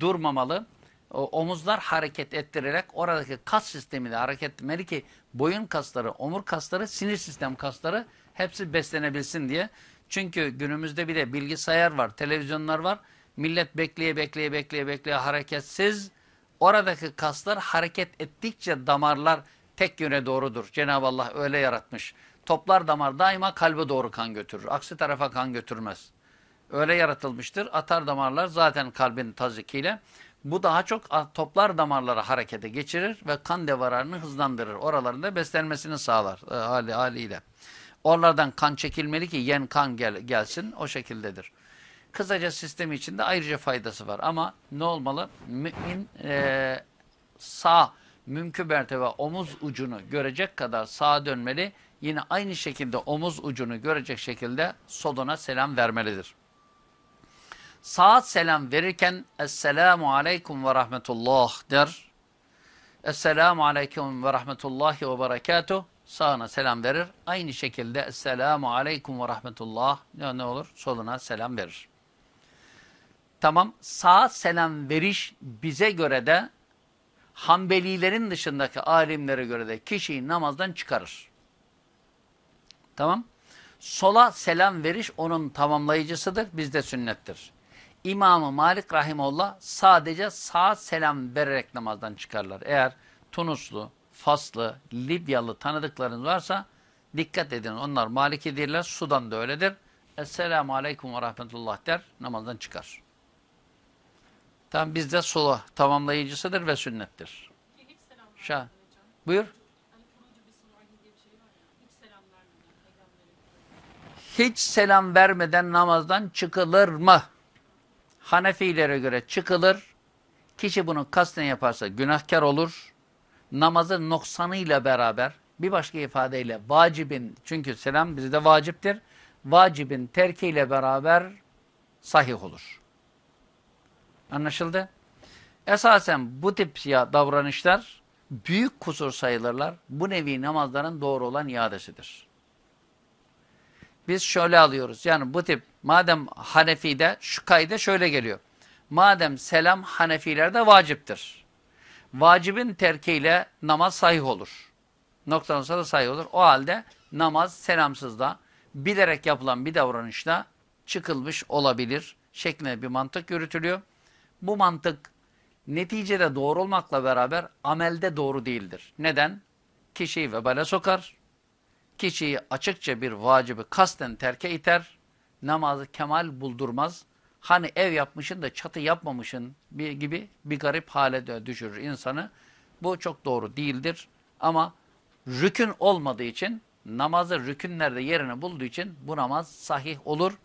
durmamalı. O, omuzlar hareket ettirerek oradaki kas sistemi de hareket etmeli ki boyun kasları, omur kasları, sinir sistem kasları hepsi beslenebilsin diye. Çünkü günümüzde bir de bilgisayar var, televizyonlar var. Millet bekleye bekleye bekleye bekleye hareketsiz. Oradaki kaslar hareket ettikçe damarlar tek yöne doğrudur. Cenab-ı Allah öyle yaratmış. Toplar damar daima kalbe doğru kan götürür. Aksi tarafa kan götürmez. Öyle yaratılmıştır. Atar damarlar zaten kalbin tazikiyle. Bu daha çok toplar damarları harekete geçirir ve kan devarlarını hızlandırır. Oralarında beslenmesini sağlar e, hali, haliyle. Oralardan kan çekilmeli ki yen kan gel, gelsin o şekildedir. Kısaca sistemi içinde ayrıca faydası var. Ama ne olmalı? Mümin e, sağ mümkün mertebe omuz ucunu görecek kadar sağa dönmeli. Yine aynı şekilde omuz ucunu görecek şekilde soluna selam vermelidir. Sağa selam verirken Esselamu Aleyküm ve Rahmetullah der. Esselamu Aleyküm ve Rahmetullahi ve Berekatuh Sağına selam verir. Aynı şekilde Esselamu Aleyküm ve Rahmetullah ne, ne olur? Soluna selam verir. Tamam. Sağ selam veriş bize göre de Hanbelilerin dışındaki alimlere göre de kişiyi namazdan çıkarır. Tamam. Sola selam veriş onun tamamlayıcısıdır. Bizde sünnettir. İmam-ı Malik Rahimullah sadece sağ selam vererek namazdan çıkarlar. Eğer Tunuslu, Faslı, Libyalı tanıdıklarınız varsa dikkat edin. Onlar Maliki değiller. Sudan da öyledir. Esselamu Aleyküm ve Rahmetullah der. Namazdan çıkar. Tamam bizde sola tamamlayıcısıdır ve sünnettir. Şah. Buyur. Hiç selam vermeden namazdan çıkılır mı? Hanefilere göre çıkılır. Kişi bunu kasten yaparsa günahkar olur. Namazın noksanıyla beraber bir başka ifadeyle vacibin çünkü selam bizde vaciptir. Vacibin terkiyle beraber sahih olur. Anlaşıldı? Esasen bu tip davranışlar büyük kusur sayılırlar. Bu nevi namazların doğru olan iadesidir. Biz şöyle alıyoruz. Yani bu tip madem Hanefi'de şu kayda şöyle geliyor. Madem selam Hanefilerde vaciptir. Vacibin terkiyle namaz sahih olur. Noktadan sonra sahih olur. O halde namaz selamsız da bilerek yapılan bir davranışla çıkılmış olabilir şeklinde bir mantık yürütülüyor. Bu mantık neticede doğru olmakla beraber amelde doğru değildir. Neden? Kişiyi vebale sokar. Kişiyi açıkça bir vacibi kasten terke iter. Namazı kemal buldurmaz. Hani ev yapmışın da çatı yapmamışın bir gibi bir garip hale düşürür insanı. Bu çok doğru değildir. Ama rükün olmadığı için namazı rükünlerde yerini bulduğu için bu namaz sahih olur.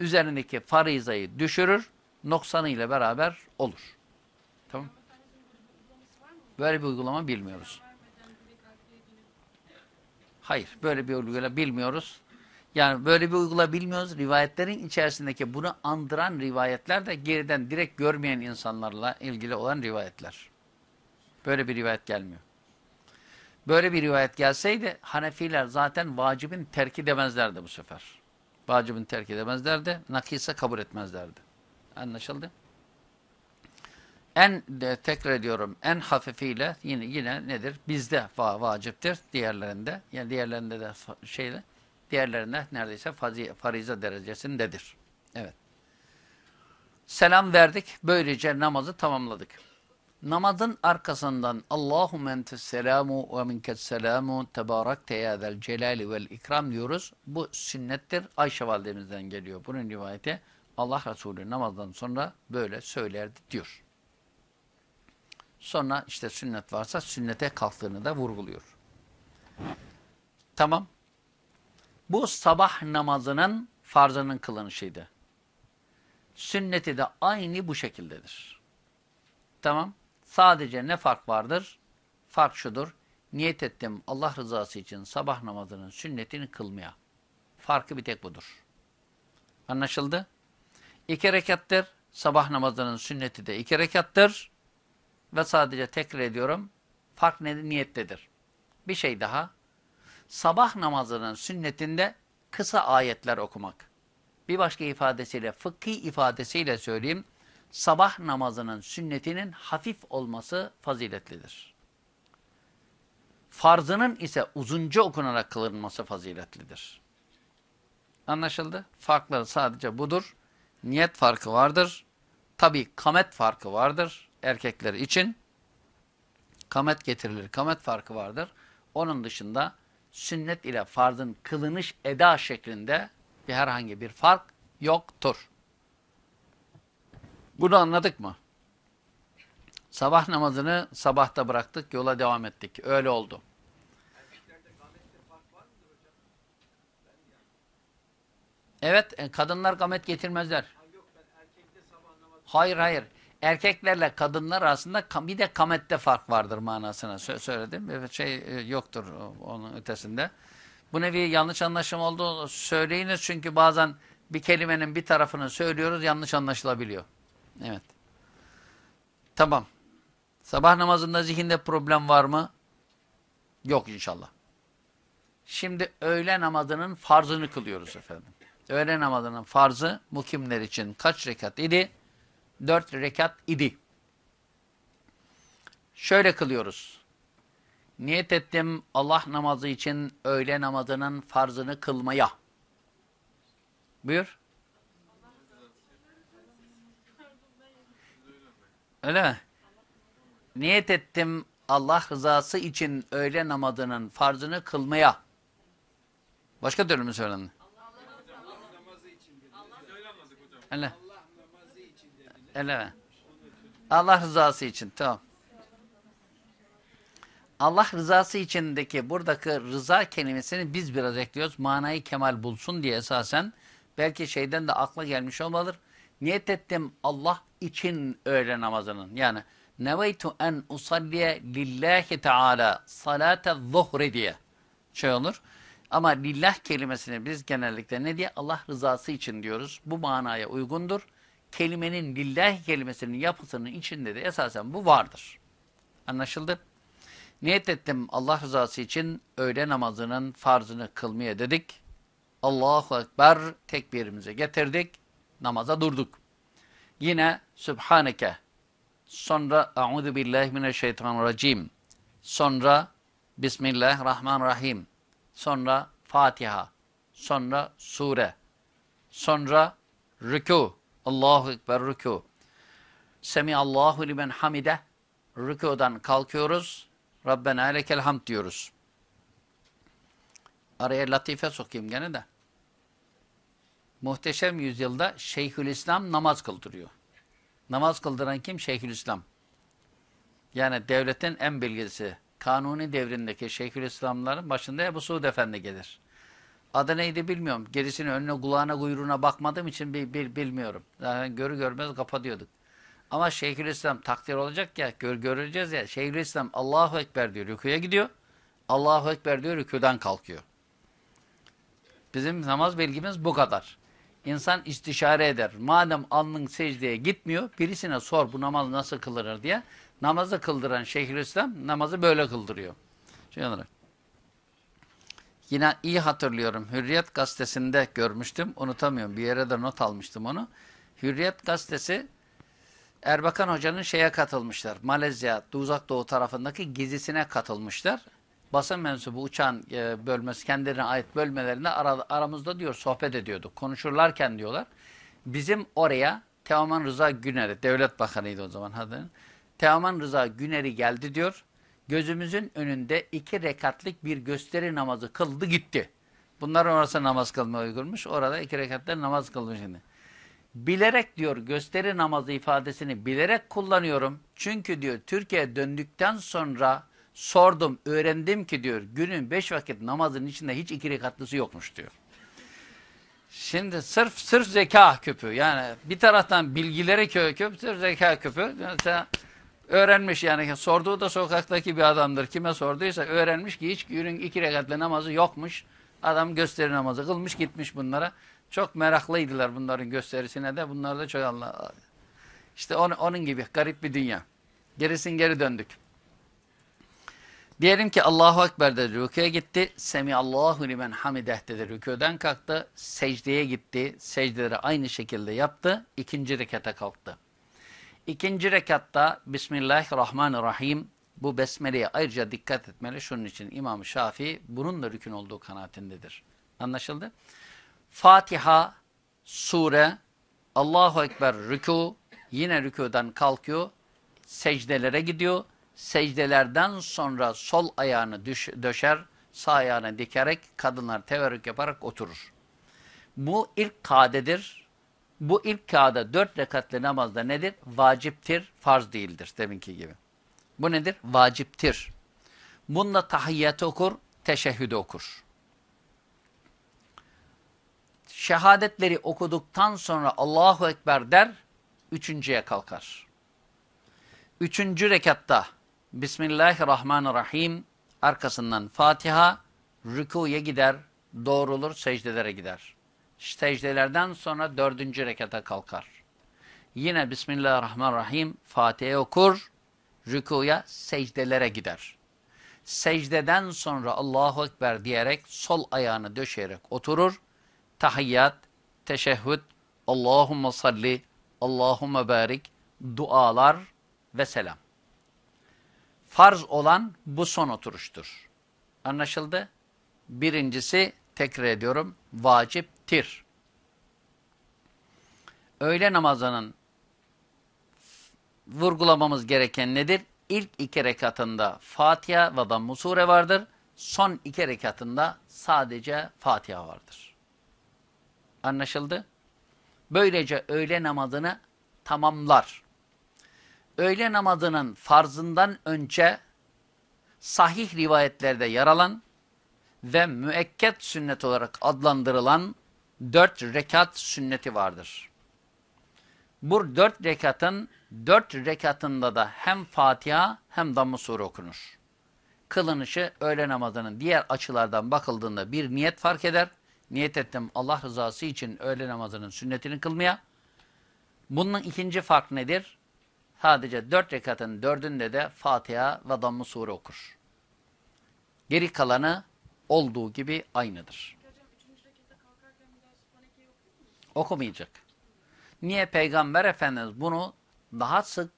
Üzerindeki farizayı düşürür. Noksanı ile beraber olur. Tamam. Böyle bir uygulama bilmiyoruz. Hayır, böyle bir uygulama bilmiyoruz. Yani böyle bir uygulama bilmiyoruz. Rivayetlerin içerisindeki bunu andıran rivayetler de geriden direkt görmeyen insanlarla ilgili olan rivayetler. Böyle bir rivayet gelmiyor. Böyle bir rivayet gelseydi Hanefiler zaten vacibin terki demezlerdi bu sefer. Vacibin terki demezlerdi. Nakise kabul etmezlerdi. Anlaşıldı? En de, tekrar ediyorum en hafifiyle yine yine nedir? Bizde va vaciptir. Diğerlerinde yani diğerlerinde de şeyle diğerlerinde neredeyse fazi, farize derecesindedir. Evet. Selam verdik. Böylece namazı tamamladık. Namazın arkasından Allahu entes selamu ve minkes selamu tebarakte ya zel celali vel ikram diyoruz. Bu sünnettir. Ayşe validemizden geliyor. Bunun rivayeti Allah Resulü namazdan sonra böyle söylerdi diyor. Sonra işte sünnet varsa sünnete kalktığını da vurguluyor. Tamam. Bu sabah namazının farzının kılınışıydı. Sünneti de aynı bu şekildedir. Tamam. Sadece ne fark vardır? Fark şudur. Niyet ettim Allah rızası için sabah namazının sünnetini kılmaya. Farkı bir tek budur. Anlaşıldı? İki rekattır. Sabah namazının sünneti de iki rekattır. Ve sadece tekrar ediyorum. Fark nedir? Niyettedir. Bir şey daha. Sabah namazının sünnetinde kısa ayetler okumak. Bir başka ifadesiyle, fıkhi ifadesiyle söyleyeyim. Sabah namazının sünnetinin hafif olması faziletlidir. Farzının ise uzunca okunarak kılınması faziletlidir. Anlaşıldı? Farkları sadece budur. Niyet farkı vardır. Tabi kamet farkı vardır erkekler için. Kamet getirilir. Kamet farkı vardır. Onun dışında sünnet ile farzın kılınış eda şeklinde bir herhangi bir fark yoktur. Bunu anladık mı? Sabah namazını sabahta bıraktık, yola devam ettik. Öyle oldu. Evet, e, kadınlar gamet getirmezler. Hayır, hayır. Erkeklerle kadınlar arasında bir de kamette fark vardır manasına söyledim. Evet, şey e, yoktur onun ötesinde. Bu nevi yanlış anlaşım olduğu söyleyiniz çünkü bazen bir kelimenin bir tarafını söylüyoruz yanlış anlaşılabiliyor. Evet. Tamam. Sabah namazında zihinde problem var mı? Yok inşallah. Şimdi öğle namazının farzını kılıyoruz efendim. Öğle namazının farzı mukimler için kaç rekat idi? Dört rekat idi. Şöyle kılıyoruz. Niyet ettim Allah namazı için öğle namazının farzını kılmaya. Buyur. Öyle mi? Niyet ettim Allah rızası için öğle namazının farzını kılmaya. Başka türlü mü söylendi? Öyle. Öyle mi? Allah rızası için tamam. Allah rızası içindeki buradaki rıza kelimesini biz biraz ekliyoruz. Manayı kemal bulsun diye esasen belki şeyden de akla gelmiş olmalıdır. Niyet ettim Allah için öğle namazının. Yani neveytu en usalliye lillahi teala salate zuhri diye şey olur. Ama lillah kelimesini biz genellikle ne diye? Allah rızası için diyoruz. Bu manaya uygundur. Kelimenin lillah kelimesinin yapısının içinde de esasen bu vardır. Anlaşıldı? Niyet ettim Allah rızası için öğle namazının farzını kılmaya dedik. Allahu Ekber tekbirimize getirdik. Namaza durduk. Yine Sübhaneke. Sonra Euzu billahi mineşşeytanirracim. Sonra Bismillahirrahmanirrahim. Sonra Fatiha. Sonra sure. Sonra rükû. Allahu Ekber rükû. Semiallahu limen hamide. Rükûdan kalkıyoruz. Rabbena lekel hamd diyoruz. Araya latife sokayım gene de. Muhteşem yüzyılda Şeyhülislam namaz kıldırıyor. Namaz kıldıran kim? Şeyhülislam. Yani devletin en bilgisi. Kanuni devrindeki Şeyhülislamların başında Ebu Suud Efendi gelir. Adı neydi bilmiyorum. Gerisini önüne kulağına kuyruğuna bakmadığım için bil, bil, bilmiyorum. Zaten görü görmez kapatıyorduk. Ama Şeyhülislam takdir olacak ya, gör, göreceğiz ya. Şeyhülislam Allahu Ekber diyor, rükuya gidiyor. Allahu Ekber diyor, rükudan kalkıyor. Bizim namaz bilgimiz bu kadar. İnsan istişare eder. Madem alnın secdeye gitmiyor, birisine sor bu namaz nasıl kılınır diye. Namazı kıldıran Şeyhülislam namazı böyle kıldırıyor. Şey olarak. Yine iyi hatırlıyorum. Hürriyet gazetesinde görmüştüm. Unutamıyorum. Bir yere de not almıştım onu. Hürriyet gazetesi Erbakan Hoca'nın şeye katılmışlar. Malezya, uzak doğu tarafındaki gezisine katılmışlar. Basın mensubu uçağın e, bölmesi, kendilerine ait bölmelerinde ara, aramızda diyor sohbet ediyorduk. Konuşurlarken diyorlar. Bizim oraya Teoman Rıza Güner'i, devlet bakanıydı o zaman adının. Teoman Rıza Güner'i geldi diyor. Gözümüzün önünde iki rekatlik bir gösteri namazı kıldı gitti. Bunların orası namaz kılmaya uygunmuş. Orada iki rekatler namaz kılmış şimdi. Bilerek diyor gösteri namazı ifadesini bilerek kullanıyorum. Çünkü diyor Türkiye döndükten sonra sordum, öğrendim ki diyor günün beş vakit namazın içinde hiç iki rekatlısı yokmuş diyor. Şimdi sırf sırf zeka küpü yani bir taraftan bilgileri kö küp, sırf zeka. Mesela öğrenmiş yani sorduğu da sokaktaki bir adamdır. Kime sorduysa öğrenmiş ki hiç günün iki rekatlı namazı yokmuş. Adam gösteri namazı kılmış gitmiş bunlara. Çok meraklıydılar bunların gösterisine de. Bunlar da çok Allah. İşte onun, onun gibi garip bir dünya. Gerisin geri döndük. Diyelim ki Allahu Ekber dedi rüküye gitti. Semi Allahu limen hamideh dedi rüküden kalktı. Secdeye gitti. Secdeleri aynı şekilde yaptı. İkinci rekata kalktı. İkinci rekatta Bismillahirrahmanirrahim. Bu besmeleye ayrıca dikkat etmeli. Şunun için İmam Şafii bunun da rükün olduğu kanaatindedir. Anlaşıldı? Fatiha, sure, Allahu Ekber rükû, yine rükûdan kalkıyor, secdelere gidiyor. Secdelerden sonra sol ayağını düş, döşer, sağ ayağını dikerek kadınlar teverrük yaparak oturur. Bu ilk kadedir. Bu ilk kade dört rekatli namazda nedir? Vaciptir, farz değildir deminki gibi. Bu nedir? Vaciptir. Bununla tahiyyatı okur, teşehhüdü okur şehadetleri okuduktan sonra Allahu Ekber der, üçüncüye kalkar. Üçüncü rekatta Bismillahirrahmanirrahim, arkasından Fatiha, rükuya gider, doğrulur, secdelere gider. Secdelerden sonra dördüncü rekata kalkar. Yine Bismillahirrahmanirrahim, Fatiha okur, rükuya, secdelere gider. secdeden sonra Allahu Ekber diyerek sol ayağını döşeyerek oturur. Tahiyyat, teşehhüd, Allahümme salli, Allahümme barik, dualar ve selam. Farz olan bu son oturuştur. Anlaşıldı? Birincisi tekrar ediyorum vaciptir. Öğle namazının vurgulamamız gereken nedir? İlk iki rekatında Fatiha ve Dammu Sure vardır. Son iki rekatında sadece Fatiha vardır. Anlaşıldı? Böylece öğle namazını tamamlar. Öğle namazının farzından önce sahih rivayetlerde yer alan ve müekket sünnet olarak adlandırılan dört rekat sünneti vardır. Bu dört rekatın dört rekatında da hem Fatiha hem Damm-ı Sure okunur. Kılınışı öğle namazının diğer açılardan bakıldığında bir niyet fark eder. Niyet ettim Allah rızası için öğle namazının sünnetini kılmaya. Bunun ikinci fark nedir? Sadece dört rekatın dördünde de Fatiha ve Damm-ı Sure okur. Geri kalanı olduğu gibi aynıdır. Okumayacak. Niye Peygamber Efendimiz bunu daha sık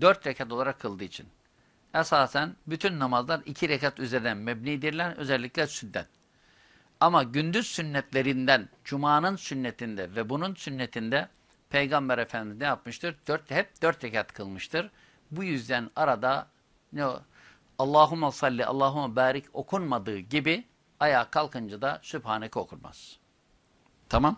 dört rekat olarak kıldığı için? Esasen bütün namazlar iki rekat üzerinden mebnidirler, özellikle sünnet. Ama gündüz sünnetlerinden, Cuma'nın sünnetinde ve bunun sünnetinde Peygamber Efendimiz ne yapmıştır? Dört, hep dört rekat kılmıştır. Bu yüzden arada ne o? Allahümme salli, Allahümme barik okunmadığı gibi ayağa kalkınca da Sübhaneke okunmaz. Tamam.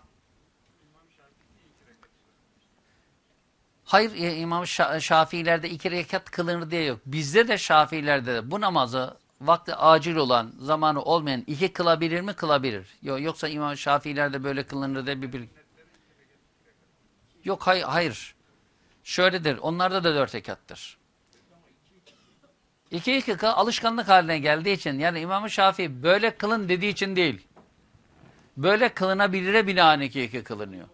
Hayır e, İmam Şa Şafiilerde iki rekat kılınır diye yok. Bizde de Şafiilerde de bu namazı vakti acil olan, zamanı olmayan iki kılabilir mi? Kılabilir. Yok, yoksa İmam Şafiilerde böyle kılınır diye bir, bir... Yok hayır, hayır. Şöyledir. Onlarda da dört rekattır. İki iki alışkanlık haline geldiği için yani İmam Şafii böyle kılın dediği için değil. Böyle kılınabilire binaen iki iki kılınıyor.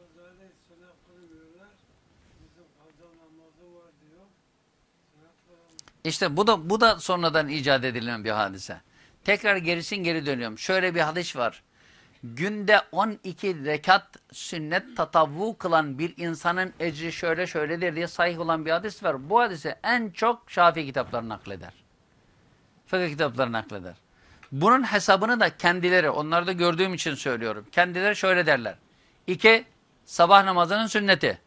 İşte bu da bu da sonradan icat edilen bir hadise. Tekrar gerisin geri dönüyorum. Şöyle bir hadis var. Günde 12 rekat sünnet tatavvu kılan bir insanın ecri şöyle şöyledir diye sahih olan bir hadis var. Bu hadise en çok Şafii kitapları nakleder. Fıkıh kitapları nakleder. Bunun hesabını da kendileri, onları da gördüğüm için söylüyorum. Kendileri şöyle derler. 2. Sabah namazının sünneti.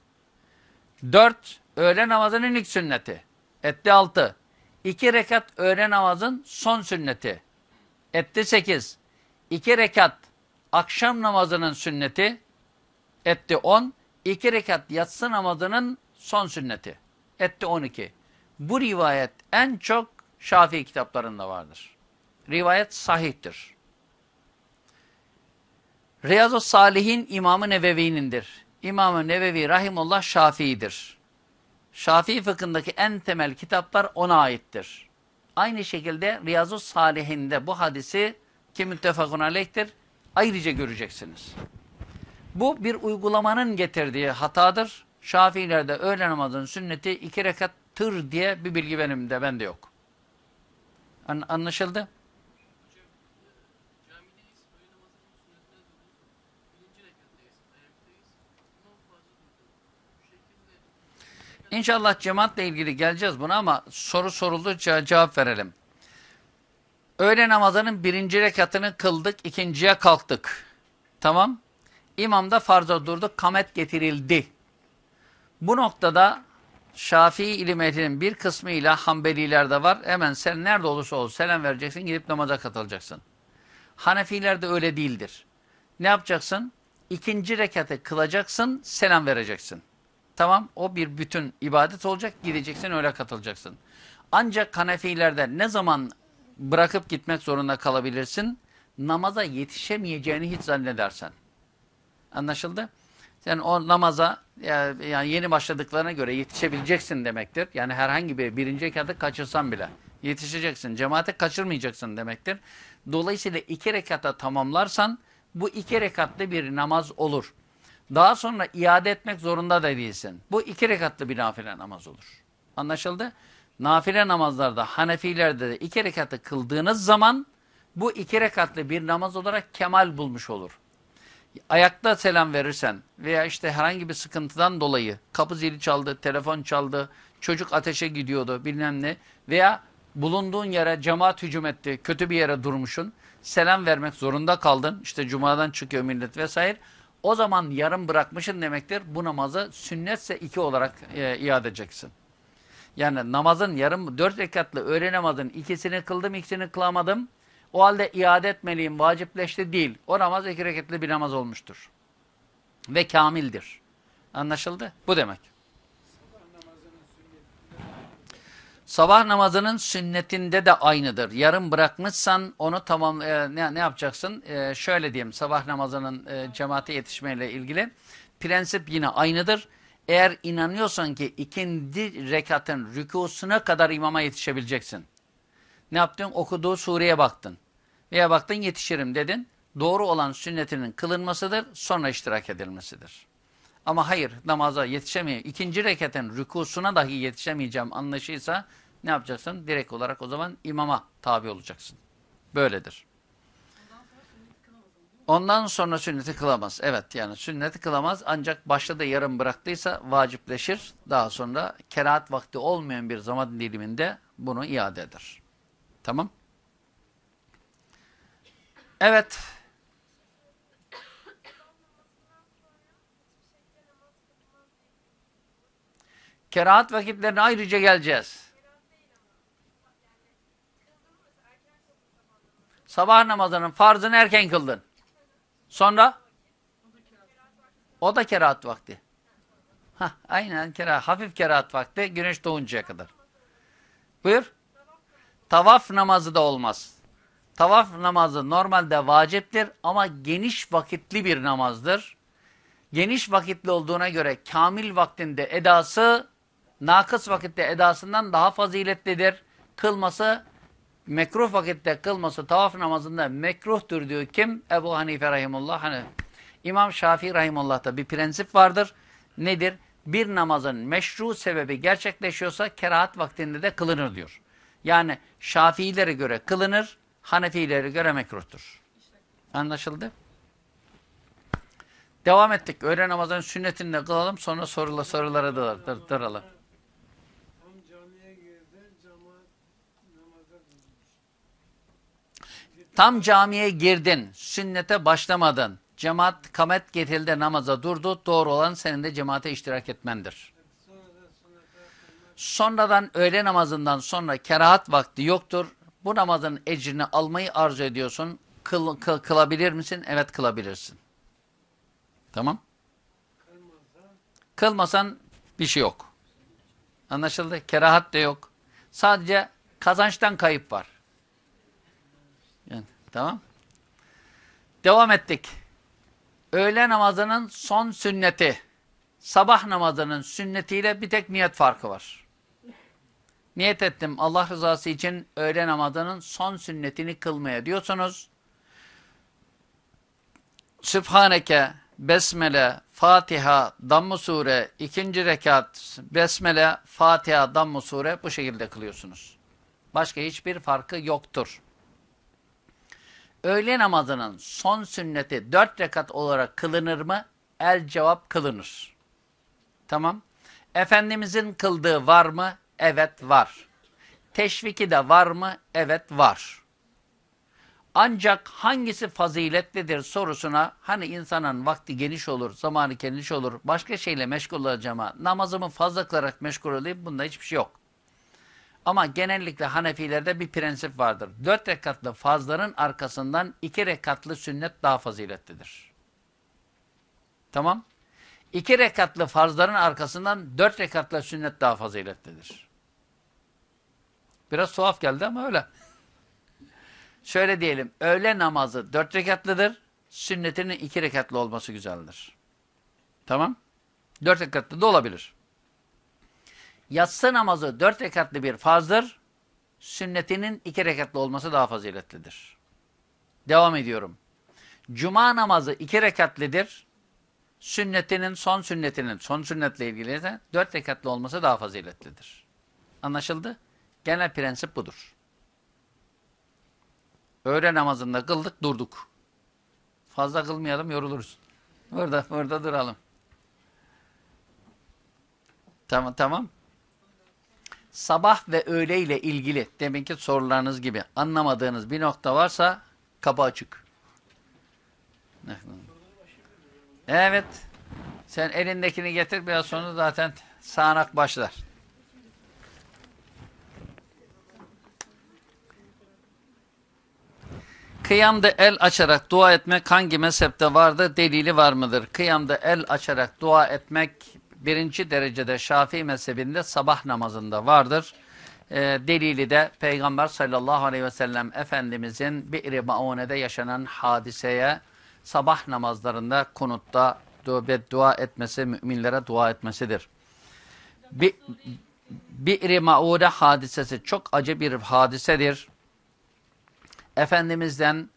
4. Öğle namazının ilk sünneti. Etti 6. 2 rekat öğle namazın son sünneti. Etti 8. 2 rekat akşam namazının sünneti. Etti 10. 2 rekat yatsı namazının son sünneti. Etti 12. Bu rivayet en çok Şafii kitaplarında vardır. Rivayet sahihtir. Riyazu Salihin İmam-ı Nevevi'nindir. İmam-ı Nevevi Rahimullah Şafii'dir. Şafii fıkhındaki en temel kitaplar ona aittir. Aynı şekilde Riyazu Salihin'de bu hadisi ki müttefakun aleyhtir ayrıca göreceksiniz. Bu bir uygulamanın getirdiği hatadır. Şafiilerde öğle namazının sünneti iki rekattır diye bir bilgi benim de bende yok. An anlaşıldı? İnşallah cemaatle ilgili geleceğiz buna ama soru soruldu ce- cevap verelim. Öğle namazının birinci rekatını kıldık, ikinciye kalktık. Tamam. İmam da farza durduk, kamet getirildi. Bu noktada Şafii ilim bir kısmıyla Hanbeliler var. Hemen sen nerede olursa ol selam vereceksin, gidip namaza katılacaksın. Hanefiler de öyle değildir. Ne yapacaksın? İkinci rekatı kılacaksın, selam vereceksin. Tamam o bir bütün ibadet olacak gideceksin öyle katılacaksın. Ancak Hanefilerde ne zaman bırakıp gitmek zorunda kalabilirsin? Namaza yetişemeyeceğini hiç zannedersen. Anlaşıldı? Sen o namaza ya- yani yeni başladıklarına göre yetişebileceksin demektir. Yani herhangi bir birinci rekatı kaçırsan bile yetişeceksin. Cemaate kaçırmayacaksın demektir. Dolayısıyla iki rekata tamamlarsan bu iki rekatlı bir namaz olur. Daha sonra iade etmek zorunda da değilsin. Bu iki rekatlı bir nafile namaz olur. Anlaşıldı? Nafile namazlarda Hanefilerde de iki rekatı kıldığınız zaman bu iki rekatlı bir namaz olarak kemal bulmuş olur. Ayakta selam verirsen veya işte herhangi bir sıkıntıdan dolayı kapı zili çaldı, telefon çaldı, çocuk ateşe gidiyordu bilmem ne veya bulunduğun yere cemaat hücum etti, kötü bir yere durmuşsun, selam vermek zorunda kaldın, işte cumadan çıkıyor millet vesaire. O zaman yarım bırakmışın demektir. Bu namazı sünnetse iki olarak e, iade edeceksin. Yani namazın yarım, dört rekatlı öğle namazın ikisini kıldım, ikisini kılamadım. O halde iade etmeliyim, vacipleşti değil. O namaz iki rekatlı bir namaz olmuştur. Ve kamildir. Anlaşıldı? Bu demek. Sabah namazının sünnetinde de aynıdır. Yarım bırakmışsan onu tamam e, ne, ne yapacaksın? E, şöyle diyeyim sabah namazının e, cemaate yetişmeyle ilgili prensip yine aynıdır. Eğer inanıyorsan ki ikinci rekatın rükusuna kadar imama yetişebileceksin. Ne yaptın? Okuduğu sureye baktın. Veya baktın yetişirim dedin. Doğru olan sünnetinin kılınmasıdır, sonra iştirak edilmesidir. Ama hayır namaza yetişemiyor. İkinci rekatın rükusuna dahi yetişemeyeceğim anlaşıysa ne yapacaksın? Direkt olarak o zaman imama tabi olacaksın. Böyledir. Ondan sonra sünneti kılamaz. Evet yani sünneti kılamaz ancak başta da yarım bıraktıysa vacipleşir. Daha sonra kerahat vakti olmayan bir zaman diliminde bunu iade eder. Tamam. Evet. Kerahat vakitlerine ayrıca geleceğiz. Sabah namazının farzını erken kıldın. Sonra? O da kerahat vakti. Hah, aynen kerahat. Hafif kerahat vakti güneş doğuncaya kadar. Buyur. Tavaf namazı da olmaz. Tavaf namazı normalde vaciptir ama geniş vakitli bir namazdır. Geniş vakitli olduğuna göre kamil vaktinde edası nakıs vakitte edasından daha faziletlidir. Kılması mekruh vakitte kılması tavaf namazında mekruhtur diyor kim? Ebu Hanife Rahimullah. Hani İmam Şafii Rahimullah'ta bir prensip vardır. Nedir? Bir namazın meşru sebebi gerçekleşiyorsa kerahat vaktinde de kılınır diyor. Yani Şafiilere göre kılınır, Hanefilere göre mekruhtur. Anlaşıldı? Devam ettik. Öğle namazının sünnetini de kılalım. Sonra sorula, sorulara da dır, dıralım. Tam camiye girdi, cemaat namaza durmuş. Tam camiye girdin, sünnete başlamadın. Cemaat kamet getirildi namaza durdu. Doğru olan senin de cemaate iştirak etmendir. Sonradan öğle namazından sonra kerahat vakti yoktur. Bu namazın ecrini almayı arzu ediyorsun. Kıl, kıl- kılabilir misin? Evet kılabilirsin. Tamam. Kılmasan bir şey yok. Anlaşıldı? Kerahat de yok. Sadece kazançtan kayıp var. Tamam. Devam ettik. Öğle namazının son sünneti. Sabah namazının sünnetiyle bir tek niyet farkı var. Niyet ettim Allah rızası için öğle namazının son sünnetini kılmaya diyorsunuz. Sübhaneke, Besmele, Fatiha, Dammu Sure, ikinci rekat, Besmele, Fatiha, Dammu Sure bu şekilde kılıyorsunuz. Başka hiçbir farkı yoktur. Öğle namazının son sünneti dört rekat olarak kılınır mı? El cevap kılınır. Tamam. Efendimizin kıldığı var mı? Evet var. Teşviki de var mı? Evet var. Ancak hangisi faziletlidir sorusuna hani insanın vakti geniş olur, zamanı geniş olur, başka şeyle meşgul olacağıma namazımı fazla kılarak meşgul olayım bunda hiçbir şey yok. Ama genellikle Hanefilerde bir prensip vardır. Dört rekatlı fazların arkasından iki rekatlı sünnet daha faziletlidir. Tamam. İki rekatlı farzların arkasından dört rekatlı sünnet daha faziletlidir. Biraz tuhaf geldi ama öyle. Şöyle diyelim, öğle namazı dört rekatlıdır, sünnetinin iki rekatlı olması güzeldir. Tamam? Dört rekatlı da olabilir. Yatsı namazı dört rekatlı bir farzdır, sünnetinin iki rekatlı olması daha faziletlidir. Devam ediyorum. Cuma namazı iki rekatlidir, sünnetinin son sünnetinin son sünnetle ilgili de dört rekatlı olması daha faziletlidir. Anlaşıldı? Genel prensip budur. Öğle namazında kıldık durduk. Fazla kılmayalım yoruluruz. Burada, burada duralım. Tamam, tamam. Sabah ve öğle ile ilgili deminki sorularınız gibi anlamadığınız bir nokta varsa kapı açık. Evet. Sen elindekini getir biraz sonra zaten sağanak başlar. Kıyamda el açarak dua etmek hangi mezhepte vardır? Delili var mıdır? Kıyamda el açarak dua etmek birinci derecede Şafii mezhebinde sabah namazında vardır. Ee, delili de Peygamber sallallahu aleyhi ve sellem Efendimizin bir Maune'de yaşanan hadiseye sabah namazlarında kunutta dua etmesi, müminlere dua etmesidir. Bir, bir Maude hadisesi çok acı bir hadisedir. Efendimiz'den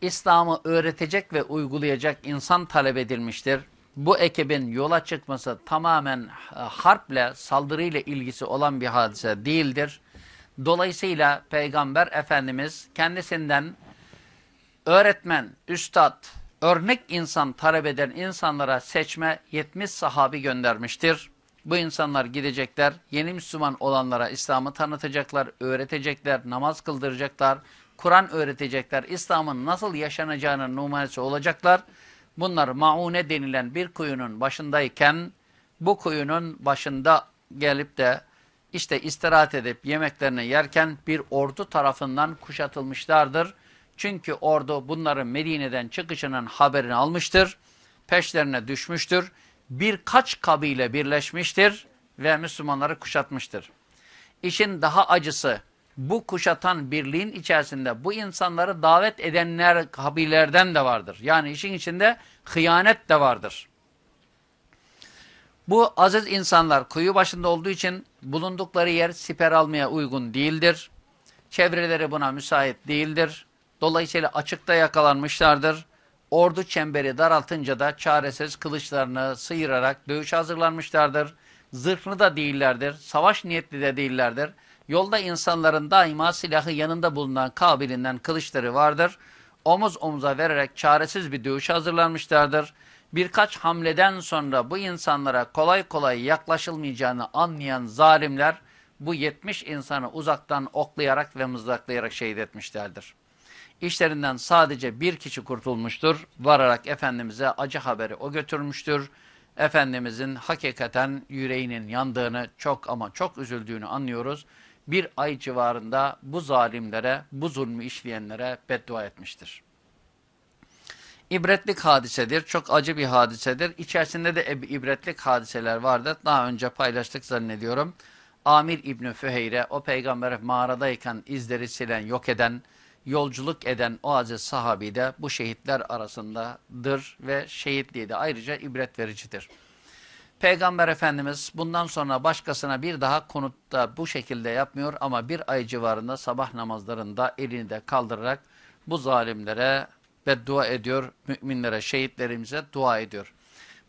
İslam'ı öğretecek ve uygulayacak insan talep edilmiştir. Bu ekibin yola çıkması tamamen e, harple, saldırıyla ilgisi olan bir hadise değildir. Dolayısıyla Peygamber Efendimiz kendisinden öğretmen, üstad, örnek insan talep eden insanlara seçme 70 sahabi göndermiştir. Bu insanlar gidecekler, yeni Müslüman olanlara İslam'ı tanıtacaklar, öğretecekler, namaz kıldıracaklar, Kur'an öğretecekler, İslam'ın nasıl yaşanacağının numarası olacaklar. Bunlar maune denilen bir kuyunun başındayken bu kuyunun başında gelip de işte istirahat edip yemeklerini yerken bir ordu tarafından kuşatılmışlardır. Çünkü ordu bunların Medine'den çıkışının haberini almıştır. Peşlerine düşmüştür. Birkaç kabile birleşmiştir ve Müslümanları kuşatmıştır. İşin daha acısı bu kuşatan birliğin içerisinde bu insanları davet edenler kabilelerden de vardır. Yani işin içinde hıyanet de vardır. Bu aziz insanlar kuyu başında olduğu için bulundukları yer siper almaya uygun değildir. Çevreleri buna müsait değildir. Dolayısıyla açıkta yakalanmışlardır. Ordu çemberi daraltınca da çaresiz kılıçlarını sıyırarak dövüş hazırlanmışlardır. Zırhlı da değillerdir. Savaş niyetli de değillerdir. Yolda insanların daima silahı yanında bulunan kabilinden kılıçları vardır. Omuz omuza vererek çaresiz bir dövüş hazırlanmışlardır. Birkaç hamleden sonra bu insanlara kolay kolay yaklaşılmayacağını anlayan zalimler bu 70 insanı uzaktan oklayarak ve mızraklayarak şehit etmişlerdir. İşlerinden sadece bir kişi kurtulmuştur. Vararak Efendimiz'e acı haberi o götürmüştür. Efendimizin hakikaten yüreğinin yandığını çok ama çok üzüldüğünü anlıyoruz bir ay civarında bu zalimlere, bu zulmü işleyenlere beddua etmiştir. İbretlik hadisedir. Çok acı bir hadisedir. İçerisinde de ibretlik hadiseler vardır. Daha önce paylaştık zannediyorum. Amir İbni Füheyre, o peygamber mağaradayken izleri silen, yok eden, yolculuk eden o aziz sahabi de bu şehitler arasındadır ve şehitliği de ayrıca ibret vericidir. Peygamber Efendimiz bundan sonra başkasına bir daha konutta bu şekilde yapmıyor ama bir ay civarında sabah namazlarında elini de kaldırarak bu zalimlere beddua ediyor, müminlere, şehitlerimize dua ediyor.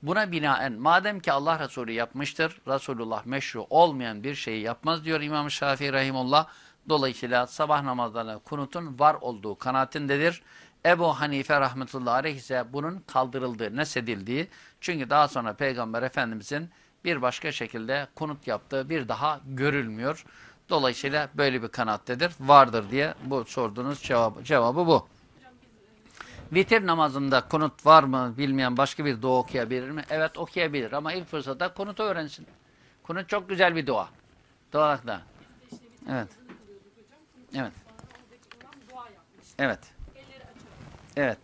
Buna binaen madem ki Allah Resulü yapmıştır, Resulullah meşru olmayan bir şeyi yapmaz diyor İmam Şafii Rahimullah. Dolayısıyla sabah namazlarına kunutun var olduğu kanaatindedir. Ebu Hanife rahmetullahi aleyh ise bunun kaldırıldığı, nesedildiği. Çünkü daha sonra Peygamber Efendimizin bir başka şekilde kunut yaptığı bir daha görülmüyor. Dolayısıyla böyle bir kanaattedir, vardır diye bu sorduğunuz cevabı, cevabı bu. Vitir namazında kunut var mı bilmeyen başka bir dua okuyabilir mi? Evet okuyabilir ama ilk fırsatta kunutu öğrensin. Kunut çok güzel bir dua. Dualakta. Evet. Evet. Evet. Evet.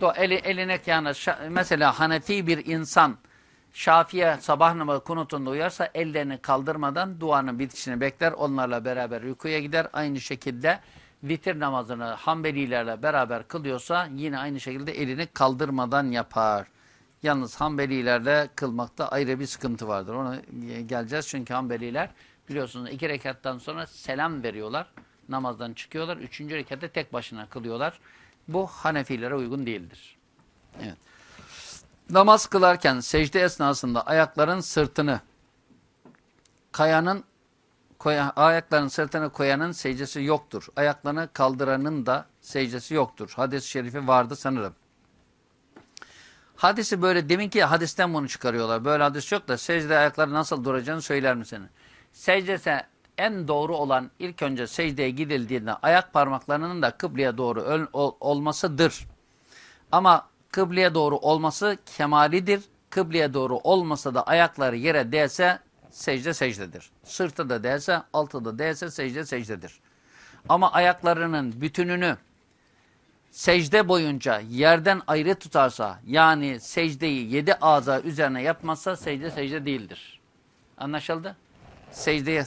Do eli, eline yani mesela Hanefi bir insan Şafiye sabah namazı kunutunda uyarsa ellerini kaldırmadan duanın bitişini bekler. Onlarla beraber rükuya gider. Aynı şekilde vitir namazını Hanbelilerle beraber kılıyorsa yine aynı şekilde elini kaldırmadan yapar. Yalnız Hanbelilerle kılmakta ayrı bir sıkıntı vardır. Ona geleceğiz çünkü Hanbeliler biliyorsunuz iki rekattan sonra selam veriyorlar. Namazdan çıkıyorlar. Üçüncü rekatte tek başına kılıyorlar. Bu Hanefilere uygun değildir. Evet. Namaz kılarken secde esnasında ayakların sırtını kayanın koya, ayaklarını sırtına koyanın secdesi yoktur. Ayaklarını kaldıranın da secdesi yoktur. Hadis-i şerifi vardı sanırım. Hadisi böyle deminki hadisten bunu çıkarıyorlar. Böyle hadis yok da secde ayakları nasıl duracağını söyler misin? Secdese en doğru olan ilk önce secdeye gidildiğinde ayak parmaklarının da kıbleye doğru ol, ol, olmasıdır. Ama kıbleye doğru olması kemalidir. Kıbleye doğru olmasa da ayakları yere değse secde secdedir. Sırtı da değse, altı da değse secde secdedir. Ama ayaklarının bütününü secde boyunca yerden ayrı tutarsa yani secdeyi yedi ağza üzerine yapmazsa secde secde değildir. Anlaşıldı? Secdeye.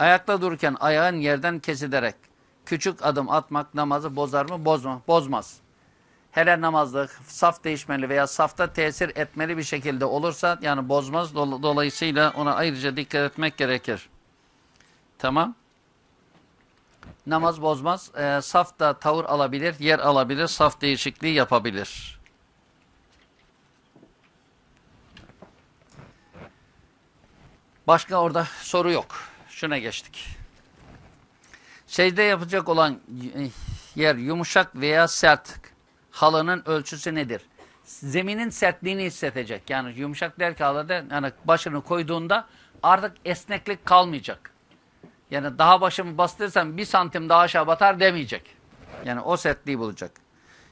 Ayakta dururken ayağın yerden kesilerek küçük adım atmak namazı bozar mı? Bozma, bozmaz. Hele namazda saf değişmeli veya safta tesir etmeli bir şekilde olursa yani bozmaz. Dolayısıyla ona ayrıca dikkat etmek gerekir. Tamam. Namaz bozmaz. E, safta tavır alabilir, yer alabilir, saf değişikliği yapabilir. Başka orada soru yok. Şuna geçtik. Secde yapacak olan yer yumuşak veya sert. Halının ölçüsü nedir? Zeminin sertliğini hissedecek. Yani yumuşak der ki halada yani başını koyduğunda artık esneklik kalmayacak. Yani daha başımı bastırırsam bir santim daha aşağı batar demeyecek. Yani o sertliği bulacak.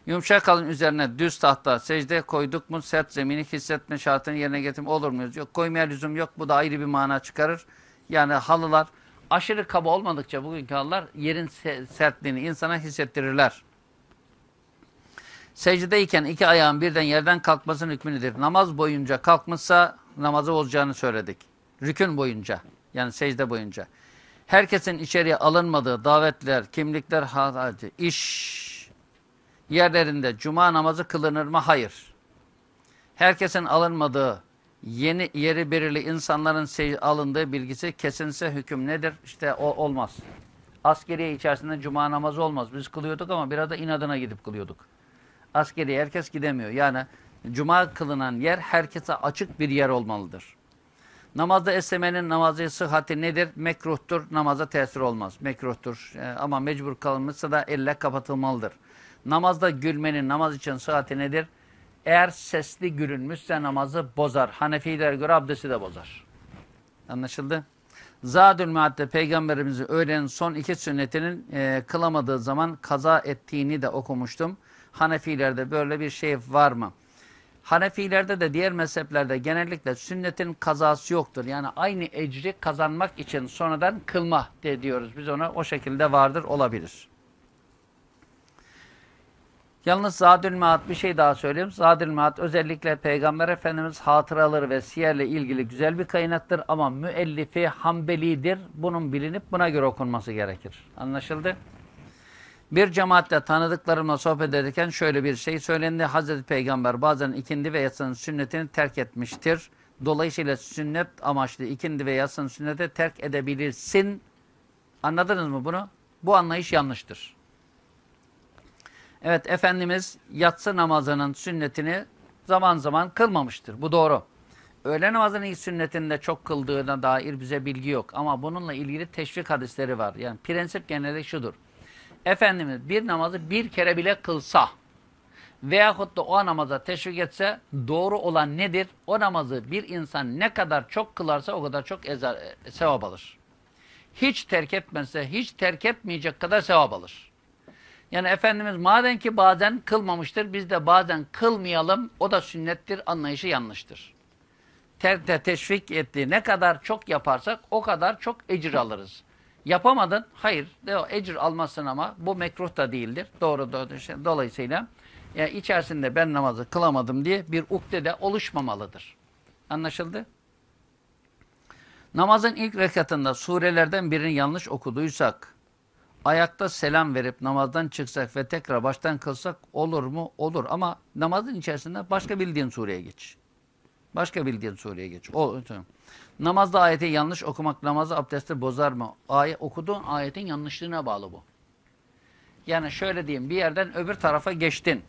Yumuşak halın üzerine düz tahta secde koyduk mu sert zemini hissetme şartını yerine getirme olur muyuz? Yok koymaya lüzum yok. Bu da ayrı bir mana çıkarır. Yani halılar aşırı kaba olmadıkça bugünkü halılar yerin sertliğini insana hissettirirler. Secdedeyken iki ayağın birden yerden kalkmasının hükmü nedir? Namaz boyunca kalkmışsa namazı bozacağını söyledik. Rükün boyunca yani secde boyunca. Herkesin içeriye alınmadığı davetler, kimlikler, hacı, iş yerlerinde cuma namazı kılınır mı? Hayır. Herkesin alınmadığı, yeni yeri belirli insanların alındığı bilgisi kesinse hüküm nedir? İşte o olmaz. Askeriye içerisinde cuma namazı olmaz. Biz kılıyorduk ama biraz da inadına gidip kılıyorduk. Askeriye herkes gidemiyor. Yani cuma kılınan yer herkese açık bir yer olmalıdır. Namazda esnemenin namazı sıhhati nedir? Mekruhtur, namaza tesir olmaz. Mekruhtur ee, ama mecbur kalınmışsa da elle kapatılmalıdır. Namazda gülmenin namaz için sıhhati nedir? Eğer sesli gülünmüşse namazı bozar. Hanefilere göre abdesti de bozar. Anlaşıldı? Zadül Mead'de Peygamberimizin öğlenin son iki sünnetinin e, kılamadığı zaman kaza ettiğini de okumuştum. Hanefilerde böyle bir şey var mı? Hanefilerde de diğer mezheplerde genellikle sünnetin kazası yoktur. Yani aynı ecri kazanmak için sonradan kılma de diyoruz. Biz ona o şekilde vardır olabilir. Yalnız Zadül Maat bir şey daha söyleyeyim. Zadül Maat özellikle Peygamber Efendimiz hatıraları ve siyerle ilgili güzel bir kaynaktır ama müellifi Hanbelidir. Bunun bilinip buna göre okunması gerekir. Anlaşıldı? Bir cemaatle tanıdıklarımla sohbet ederken şöyle bir şey söylendi. Hazreti Peygamber bazen ikindi ve yatsının sünnetini terk etmiştir. Dolayısıyla sünnet amaçlı ikindi ve yatsının sünneti terk edebilirsin. Anladınız mı bunu? Bu anlayış yanlıştır. Evet Efendimiz yatsı namazının sünnetini zaman zaman kılmamıştır. Bu doğru. Öğle namazının ilk sünnetinde çok kıldığına dair bize bilgi yok. Ama bununla ilgili teşvik hadisleri var. Yani prensip genelde şudur. Efendimiz bir namazı bir kere bile kılsa veyahut da o namaza teşvik etse doğru olan nedir? O namazı bir insan ne kadar çok kılarsa o kadar çok ezer, e, sevap alır. Hiç terk etmezse hiç terk etmeyecek kadar sevap alır. Yani Efendimiz madem ki bazen kılmamıştır biz de bazen kılmayalım o da sünnettir anlayışı yanlıştır. Ter, te, teşvik ettiği ne kadar çok yaparsak o kadar çok ecir alırız. Yapamadın. Hayır. Ecir almasın ama bu mekruh da değildir. Doğru. doğru. Dolayısıyla yani içerisinde ben namazı kılamadım diye bir ukde de oluşmamalıdır. Anlaşıldı? Namazın ilk rekatında surelerden birini yanlış okuduysak, ayakta selam verip namazdan çıksak ve tekrar baştan kılsak olur mu? Olur. Ama namazın içerisinde başka bildiğin sureye geç. Başka bildiğin sureye geç. O, tamam. Namazda ayeti yanlış okumak namazı abdesti bozar mı? Ayet, okuduğun ayetin yanlışlığına bağlı bu. Yani şöyle diyeyim bir yerden öbür tarafa geçtin.